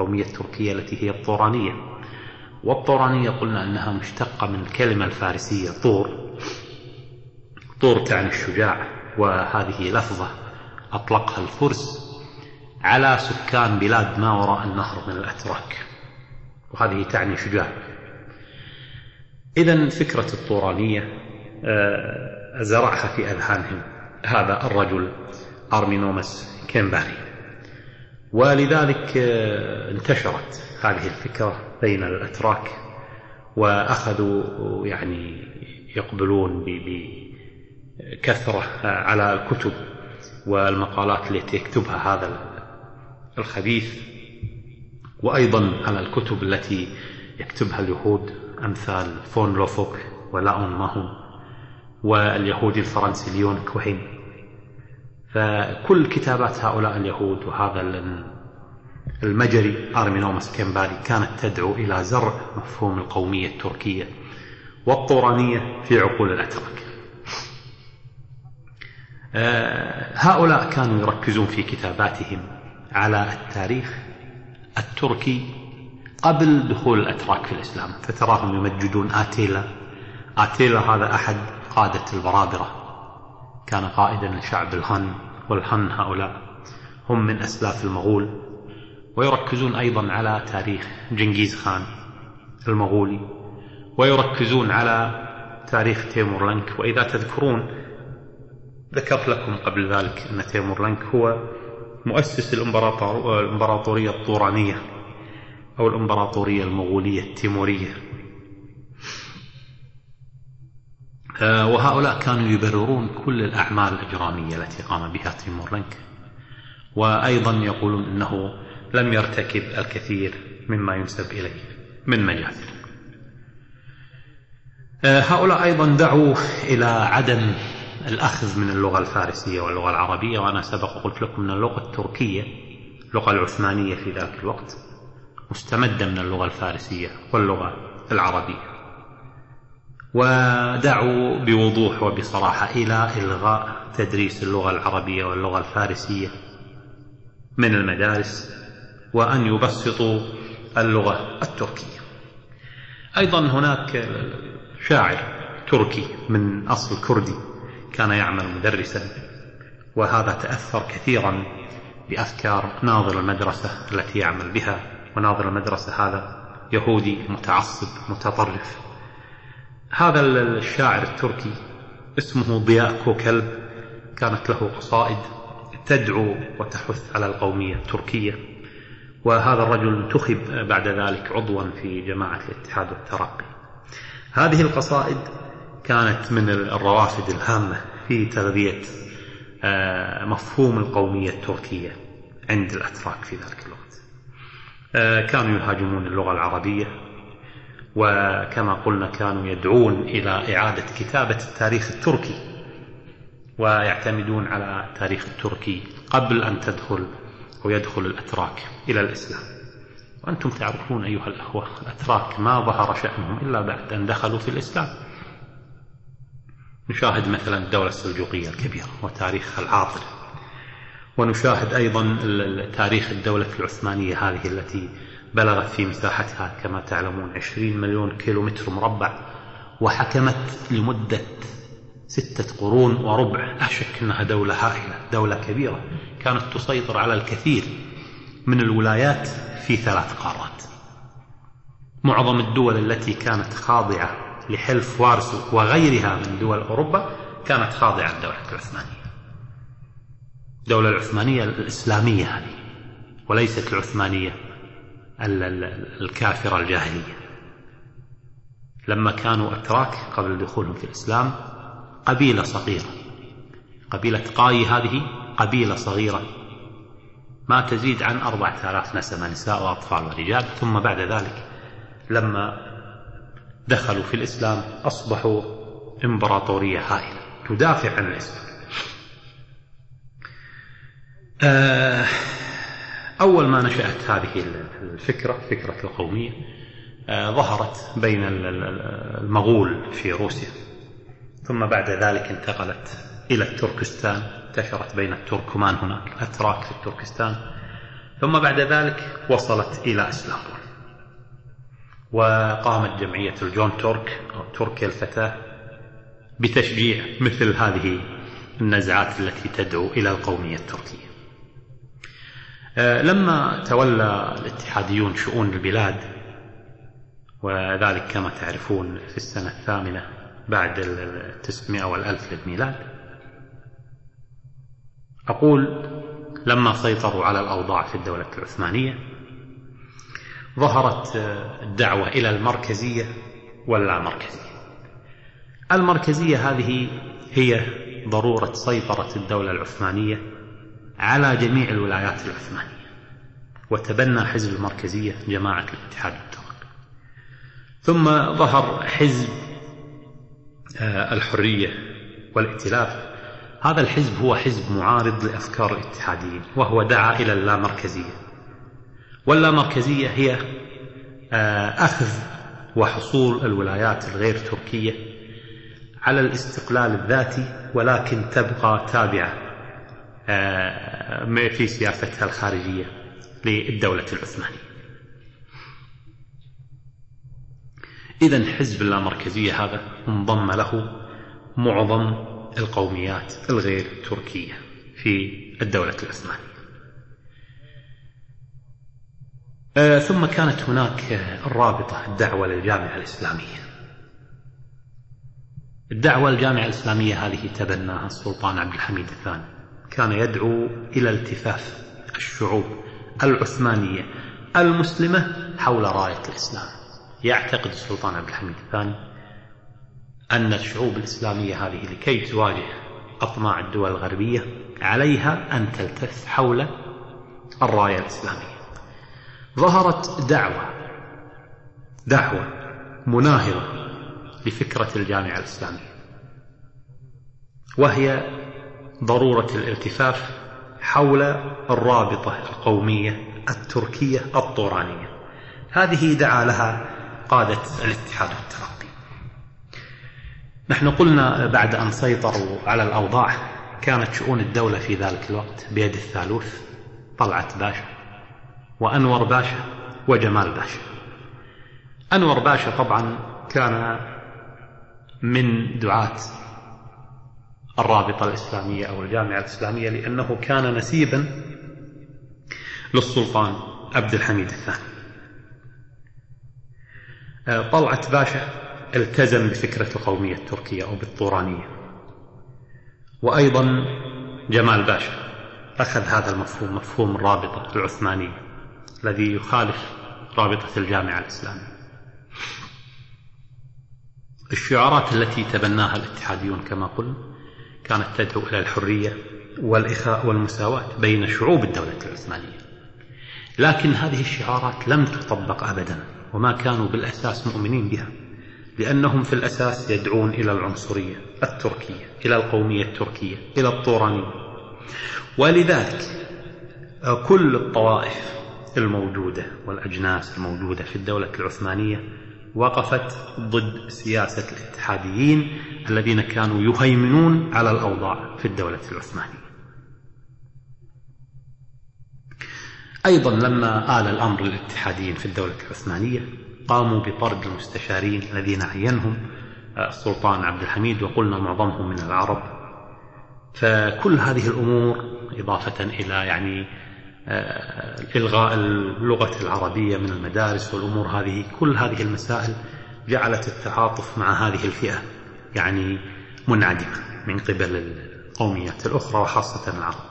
القومية التركية التي هي الطورانية. والطورانية قلنا أنها مشتقة من الكلمة الفارسية طور. طور تعني الشجاع وهذه لفظة أطلقها الفرس على سكان بلاد ما وراء النهر من الأتراك وهذه تعني شجاع. إذا فكرة الطورانية آه، زرعها في أذهانهم. هذا الرجل أرمينومس كيمباري. ولذلك آه، انتشرت هذه الفكرة بين الأتراك وأخذوا يعني يقبلون بكثرة على الكتب والمقالات التي يكتبها هذا الخبيث. وأيضا على الكتب التي يكتبها اليهود أمثال فون لوفوك ولاون ماهون واليهودي الفرنسي ليون كوهين. فكل كتابات هؤلاء اليهود وهذا المجري أرمينومس كيمبالي كانت تدعو إلى زرع مفهوم القومية التركية والطورانية في عقول الأتراك. آه، هؤلاء كانوا يركزون في كتاباتهم على التاريخ التركي قبل دخول الأتراك في الإسلام. فتراهم يمجدون آتيلا. آتيلا هذا أحد قادة البرابرة كان قائدا لشعب الهن والهن هؤلاء. هم من أسلاف المغول ويركزون أيضا على تاريخ جنكيز خان المغولي ويركزون على تاريخ تيمور لنك. وإذا تذكرون ذكرت لكم قبل ذلك أن تيمور لنك هو مؤسس الإمبراطورية الطورانية أو الإمبراطورية المغولية التيمورية آه، وهؤلاء كانوا يبررون كل الأعمال الإجرامية التي قام بها تيمور لينك وأيضا يقولون أنه لم يرتكب الكثير مما ينسب إليه من مجازر آه، هؤلاء أيضا دعوا إلى عدم الأخذ من اللغة الفارسية واللغة العربية وأنا سبق قلت لكم أن اللغة التركية اللغة العثمانية في ذاك الوقت مستمدة من اللغة الفارسية واللغة العربية. ودعوا بوضوح وبصراحة إلى إلغاء تدريس اللغة العربية واللغة الفارسية من المدارس وأن يبسطوا اللغة التركية. أيضا هناك شاعر تركي من أصل كردي كان يعمل مدرسا وهذا تأثر كثيرا بأفكار ناظر المدرسة التي يعمل بها وناظر المدرسة هذا يهودي متعصب متطرف. هذا الشاعر التركي اسمه ضياء كوكل كانت له قصائد تدعو وتحث على القومية التركية. وهذا الرجل انتخب بعد ذلك عضوا في جماعة الاتحاد والترقي هذه القصائد كانت من الروافد الهامة في تغذية آه، مفهوم القومية التركية عند الأتراك في ذلك الوقت. آه، كانوا يهاجمون اللغة العربية. وكما قلنا كانوا يدعون إلى إعادة كتابة التاريخ التركي ويعتمدون على التاريخ التركي قبل أن تدخل أو يدخل الأتراك إلى الإسلام. وأنتم تعرفون أيها الأخوة الأتراك ما ظهر شأنهم إلا بعد أن دخلوا في الإسلام. نشاهد مثلا الدولة السلجوقية الكبيرة وتاريخها العاطل ونشاهد أيضا تاريخ الدولة العثمانية هذه التي بلغت في مساحتها كما تعلمون 20 مليون كيلو متر مربع وحكمت لمدة ستة قرون وربع. لا شك أنها دولة هائلة دولة كبيرة كانت تسيطر على الكثير من الولايات في ثلاث قارات. معظم الدول التي كانت خاضعة لحلف وارسو وغيرها من دول أوروبا كانت خاضعة للدولة العثمانية. الدولة العثمانية الإسلامية هذه وليست العثمانية. الكافرة الجاهلية. لما كانوا أتراك قبل دخولهم في الإسلام قبيلة صغيرة. قبيلة قاي هذه قبيلة صغيرة. ما تزيد عن أربعة آلاف نسمة نساء وأطفال ورجال. ثم بعد ذلك لما دخلوا في الإسلام أصبحوا إمبراطورية هائلة تدافع عن الإسلام. آه أول ما نشأت هذه الفكرة فكرة القومية آه، ظهرت بين المغول في روسيا. ثم بعد ذلك انتقلت إلى التركستان انتشرت بين التركمان هناك الأتراك في التركستان. ثم بعد ذلك وصلت إلى اسطنبول وقامت جمعية الجون تورك أو تركيا الفتاة بتشجيع مثل هذه النزعات التي تدعو إلى القومية التركية. لما تولى الاتحاديون شؤون البلاد وذلك كما تعرفون في السنة الثامنة بعد التسعمائة والألف للميلاد أقول لما سيطروا على الأوضاع في الدولة العثمانية ظهرت الدعوة إلى المركزية واللامركزية. المركزية هذه هي ضرورة سيطرة الدولة العثمانية على جميع الولايات العثمانية. وتبنى حزب المركزية جماعة الاتحاد والترك ثم ظهر حزب آه، الحرية والائتلاف. هذا الحزب هو حزب معارض لأفكار الاتحاديين وهو دعا إلى اللامركزية. واللامركزية هي آه، أخذ وحصول الولايات الغير تركية على الاستقلال الذاتي ولكن تبقى تابعة في سياستها الخارجية للدولة العثمانية. إذا حزب اللامركزية هذا انضم له معظم القوميات الغير تركية في الدولة العثمانية. آه، ثم كانت هناك الرابطة الدعوة للجامعة الإسلامية. الدعوة للجامعة الإسلامية هذه تبناها السلطان عبد الحميد الثاني. كان يدعو إلى التفاف الشعوب العثمانية المسلمة حول راية الإسلام. يعتقد السلطان عبد الحميد الثاني أن الشعوب الإسلامية هذه لكي تواجه أطماع الدول الغربية عليها أن تلتف حول الراية الإسلامية. ظهرت دعوة دعوة مناهضة لفكرة الجامعة الإسلامية وهي ضرورة الالتفاف حول الرابطة القومية التركية الطورانية. هذه دعا لها قادة الاتحاد والترقي نحن قلنا بعد أن سيطروا على الأوضاع كانت شؤون الدولة في ذلك الوقت بيد الثالوث طلعت باشا وأنور باشا وجمال باشا. أنور باشا طبعا كان من دعاة الرابطة الإسلامية أو الجامعة الإسلامية لأنه كان نسيبا للسلطان عبد الحميد الثاني. آه، طلعت باشا التزم بفكرة القومية التركية أو بالطورانية. وأيضا جمال باشا أخذ هذا المفهوم مفهوم الرابطة العثمانية الذي يخالف رابطة الجامعة الإسلامية. الشعارات التي تبناها الاتحاديون كما قلنا كانت تدعو إلى الحرية والإخاء والمساواة بين شعوب الدولة العثمانية. لكن هذه الشعارات لم تطبق أبدا وما كانوا بالأساس مؤمنين بها لأنهم في الأساس يدعون إلى العنصرية التركية إلى القومية التركية إلى الطورانية ولذلك كل الطوائف الموجودة والأجناس الموجودة في الدولة العثمانية وقفت ضد سياسة الاتحاديين الذين كانوا يهيمنون على الأوضاع في الدولة العثمانية. أيضا لما آل الأمر للاتحاديين في الدولة العثمانية قاموا بطرد المستشارين الذين عينهم السلطان عبد الحميد وقلنا معظمهم من العرب. فكل هذه الأمور إضافة إلى يعني آه، إلغاء اللغة العربية من المدارس والأمور هذه كل هذه المسائل جعلت التعاطف مع هذه الفئة يعني منعدمة من قبل القوميات الأخرى وخاصة العرب.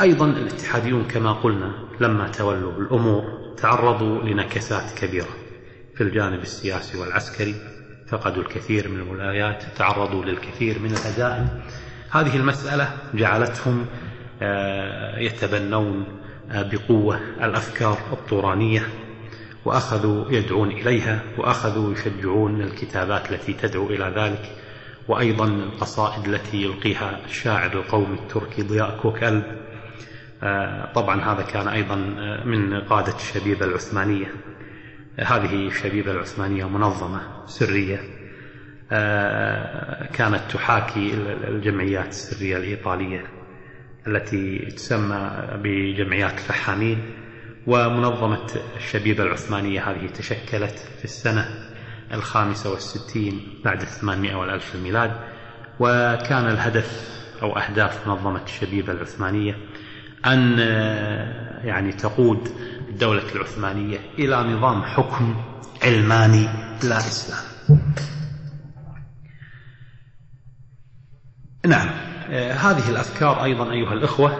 أيضا الاتحاديون كما قلنا لما تولوا الأمور تعرضوا لنكسات كبيرة. في الجانب السياسي والعسكري فقدوا الكثير من الولايات تعرضوا للكثير من الهزائم هذه المسألة جعلتهم يتبنون آه، بقوة الأفكار الطورانية وأخذوا يدعون إليها وأخذوا يشجعون الكتابات التي تدعو إلى ذلك وأيضا القصائد التي يلقيها الشاعر القومي التركي ضياء كوكل آه، طبعا هذا كان أيضا من قادة الشبيبة العثمانية. هذه الشبيبة العثمانية منظمة سرية كانت تحاكي الجمعيات السرية الإيطالية. التي تسمى بجمعيات الفحامين ومنظمة الشبيبة العثمانية. هذه تشكلت في السنة الخامسة والستين بعد الثمانمائة والألف الميلاد وكان الهدف أو أهداف منظمة الشبيبة العثمانية أن يعني تقود الدولة العثمانية إلى نظام حكم علماني لا إسلام نعم. آه، هذه الأفكار أيضا أيها الإخوة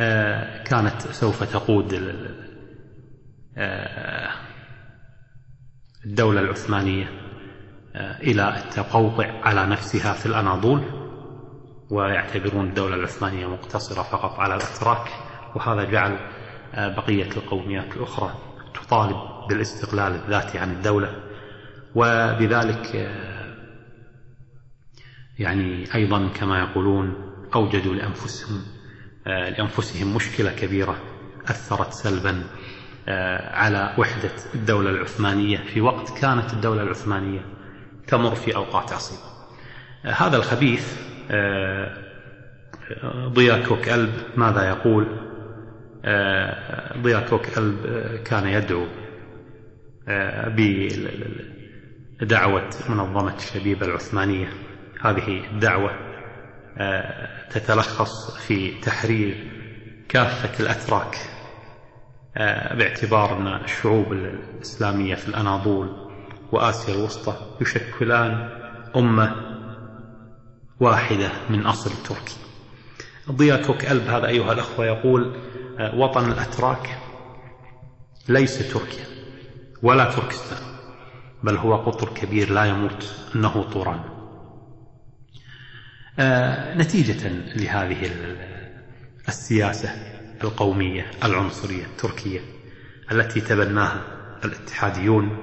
آه، كانت سوف تقود آه، الدولة العثمانية إلى التقوقع على نفسها في الأناضول ويعتبرون الدولة العثمانية مقتصرة فقط على الأتراك وهذا جعل بقية القوميات الأخرى تطالب بالاستقلال الذاتي عن الدولة. وبذلك يعني أيضا كما يقولون أوجدوا لأنفسهم لأنفسهم مشكلة كبيرة أثرت سلبا على وحدة الدولة العثمانية في وقت كانت الدولة العثمانية تمر في أوقات عصيبة. هذا الخبيث ضياء كوك ألب ماذا يقول؟ ضياء كوك ألب كان يدعو بدعوة منظمة الشبيبة العثمانية هذه الدعوة تتلخص في تحرير كافة الأتراك باعتبار أن الشعوب الإسلامية في الأناضول وآسيا الوسطى يشكلان أمة واحدة من أصل تركي. ضياء كوك ألب هذا أيها الأخوة يقول وطن الأتراك ليس تركيا ولا تركستان بل هو قطر كبير لا يموت أنه طوران نتيجة لهذه السياسة القومية العنصرية التركية التي تبناها الاتحاديون.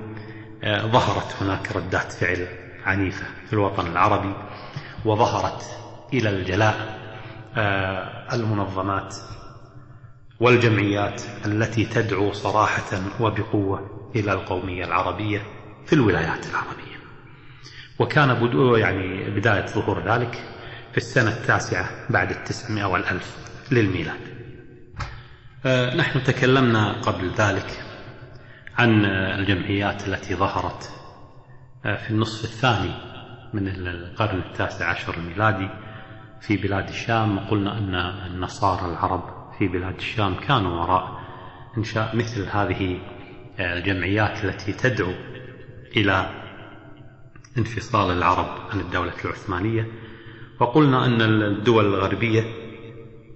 ظهرت هناك ردات فعل عنيفة في الوطن العربي وظهرت إلى الجلاء المنظمات والجمعيات التي تدعو صراحة وبقوة إلى القومية العربية في الولايات العربية. وكان يعني بداية ظهور ذلك في السنة التاسعة بعد التسعمائة والألف للميلاد. نحن تكلمنا قبل ذلك عن الجمعيات التي ظهرت في النصف الثاني من القرن التاسع عشر الميلادي في بلاد الشام. وقلنا أن النصارى العرب في بلاد الشام كانوا وراء إنشاء مثل هذه الجمعيات التي تدعو إلى انفصال العرب عن الدولة العثمانية. وقلنا أن الدول الغربية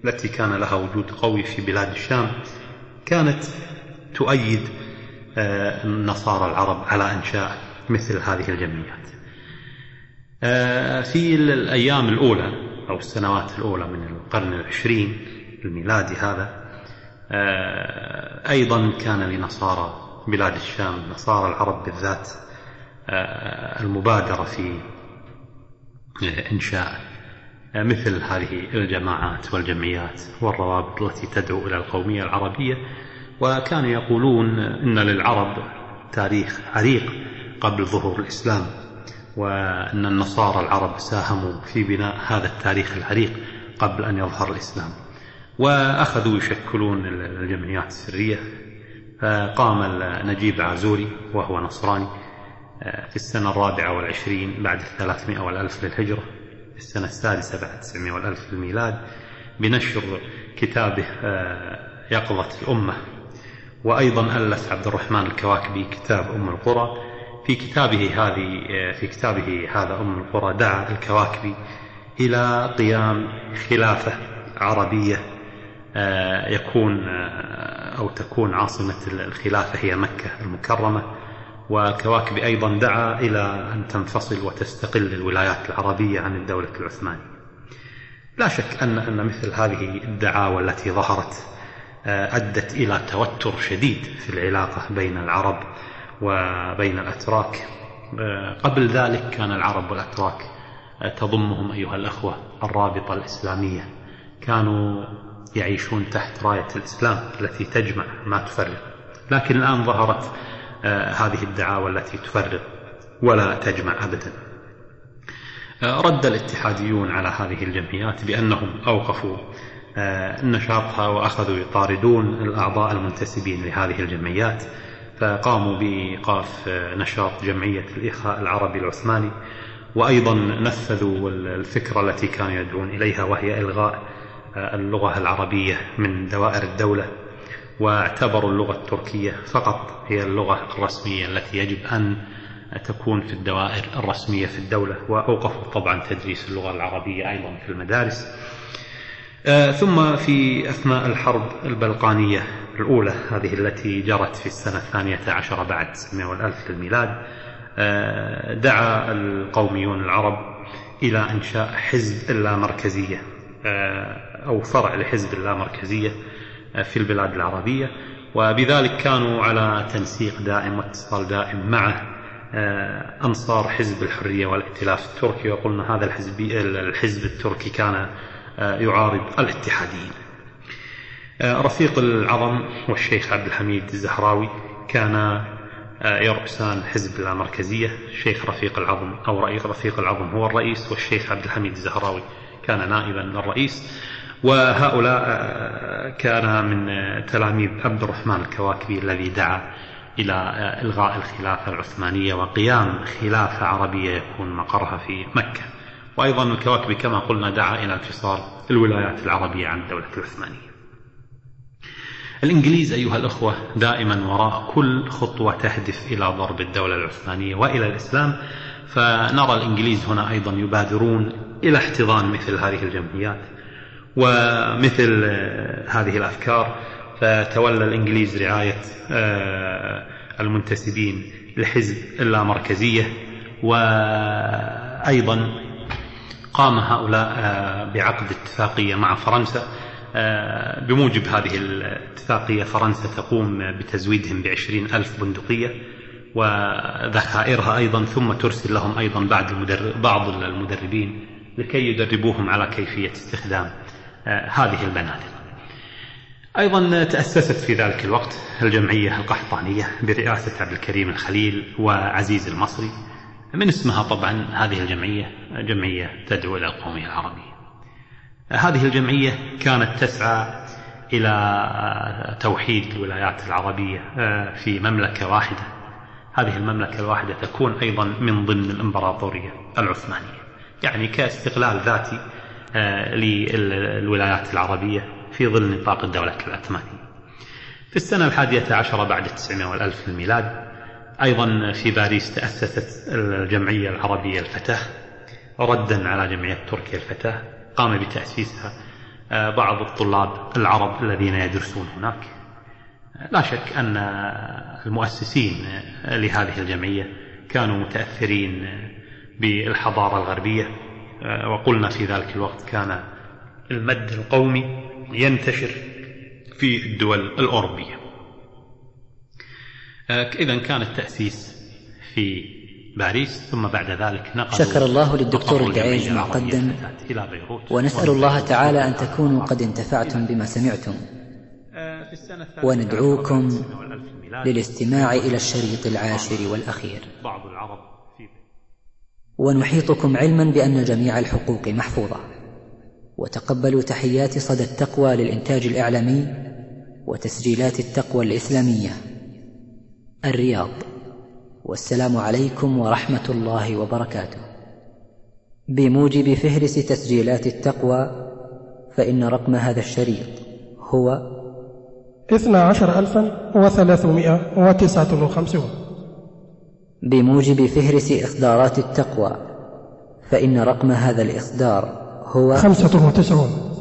التي كان لها وجود قوي في بلاد الشام كانت تؤيد النصارى العرب على إنشاء مثل هذه الجمعيات. في الأيام الأولى أو السنوات الأولى من القرن العشرين الميلادي هذا أيضا كان لنصارى بلاد الشام نصارى العرب بالذات المبادرة في إنشاء مثل هذه الجماعات والجمعيات والروابط التي تدعو إلى القومية العربية. وكانوا يقولون إن للعرب تاريخ عريق قبل ظهور الإسلام وأن النصارى العرب ساهموا في بناء هذا التاريخ العريق قبل أن يظهر الإسلام. وأخذوا يشكلون الجمعيات السرية. فقام نجيب عازوري وهو نصراني في السنة الرابعة والعشرين بعد الثلاثمائة والألف للهجرة. في السنة السادسة بعد التسعمائة والألف للميلاد بنشر كتابه يقظة الأمة. وأيضا ألف عبد الرحمن الكواكبي كتاب أم القرى. في كتابه هذه في كتابه هذا أم القرى دعا الكواكبي إلى قيام خلافة عربية يكون أو تكون عاصمة الخلافة هي مكة المكرمة. وكواكبي أيضا دعا إلى أن تنفصل وتستقل الولايات العربية عن الدولة العثمانية. لا شك أن أن مثل هذه الدعاوى التي ظهرت أدت إلى توتر شديد في العلاقة بين العرب وبين الأتراك. قبل ذلك كان العرب والأتراك تضمهم أيها الأخوة الرابطة الإسلامية. كانوا يعيشون تحت راية الإسلام التي تجمع ما تفرق. لكن الآن ظهرت هذه الدعاوى التي تفرق ولا تجمع أبدا. رد الاتحاديون على هذه الجمعيات بأنهم أوقفوا نشاطها وأخذوا يطاردون الأعضاء المنتسبين لهذه الجمعيات فقاموا بإيقاف نشاط جمعية الإخاء العربي العثماني وأيضا نفذوا الفكرة التي كانوا يدعون إليها وهي إلغاء اللغة العربية من دوائر الدولة. واعتبروا اللغة التركية فقط هي اللغة الرسمية التي يجب أن تكون في الدوائر الرسمية في الدولة وأوقفوا طبعا تدريس اللغة العربية أيضا في المدارس. ثم في أثناء الحرب البلقانية الأولى هذه التي جرت في السنة الثانية عشر بعد 900 والألف للميلاد دعا القوميون العرب إلى إنشاء حزب اللامركزية أو فرع لحزب اللامركزية. في البلاد العربية وبذلك كانوا على تنسيق دائم واتصال دائم مع أنصار حزب الحرية والائتلاف التركي. وقلنا هذا الحزب الحزب التركي كان يعارض الاتحاديين. رفيق العظم والشيخ عبد الحميد الزهراوي كان يرأسان حزب اللامركزية الشيخ رفيق العظم أو رئيس رفيق العظم هو الرئيس والشيخ عبد الحميد الزهراوي كان نائبا للرئيس. وهؤلاء كان من تلاميذ عبد الرحمن الكواكبي الذي دعا إلى إلغاء الخلافة العثمانية وقيام خلافة عربية يكون مقرها في مكة. وأيضا الكواكبي كما قلنا دعا إلى انفصال الولايات العربية عن الدولة العثمانية. الإنجليز أيها الأخوة دائما وراء كل خطوة تهدف إلى ضرب الدولة العثمانية وإلى الإسلام. فنرى الإنجليز هنا أيضا يبادرون إلى احتضان مثل هذه الجمعيات. ومثل هذه الأفكار. فتولى الإنجليز رعاية المنتسبين لحزب اللامركزية. وأيضا قام هؤلاء بعقد اتفاقية مع فرنسا. بموجب هذه الاتفاقية فرنسا تقوم بتزويدهم بعشرين ألف بندقية وذخائرها أيضا ثم ترسل لهم أيضا بعض المدربين لكي يدربوهم على كيفية استخدام هذه البنادق أيضا تأسست في ذلك الوقت الجمعية القحطانية برئاسة عبد الكريم الخليل وعزيز المصري من اسمها طبعا هذه الجمعية جمعية تدعو إلى القومية العربية هذه الجمعية كانت تسعى إلى توحيد الولايات العربية في مملكة واحدة. هذه المملكة الواحدة تكون أيضا من ضمن الإمبراطورية العثمانية يعني كاستقلال ذاتي للولايات العربية في ظل نطاق الدولة العثمانية. في السنة الحادية عشرة بعد التسعمائة والألف الميلاد أيضا في باريس تأسست الجمعية العربية الفتاة ردا على جمعية تركيا الفتاة قام بتأسيسها بعض الطلاب العرب الذين يدرسون هناك. لا شك أن المؤسسين لهذه الجمعية كانوا متأثرين بالحضارة الغربية. وقلنا في ذلك الوقت كان المد القومي ينتشر في الدول الأوروبية. إذا كان التأسيس في باريس ثم بعد ذلك نقلوا شكر الله للدكتور الدعيج المقدم. ونسأل الله تعالى أن تكونوا قد انتفعتم بما سمعتم. وندعوكم للاستماع إلى الشريط العاشر والأخير. ونحيطكم علما بأن جميع الحقوق محفوظة. وتقبلوا تحيات صدى التقوى للإنتاج الإعلامي وتسجيلات التقوى الإسلامية. الرياض. والسلام عليكم ورحمة الله وبركاته. بموجب فهرس تسجيلات التقوى فإن رقم هذا الشريط هو 12359 بموجب فهرس إصدارات التقوى فإن رقم هذا الإصدار هو خمسة وتسعون.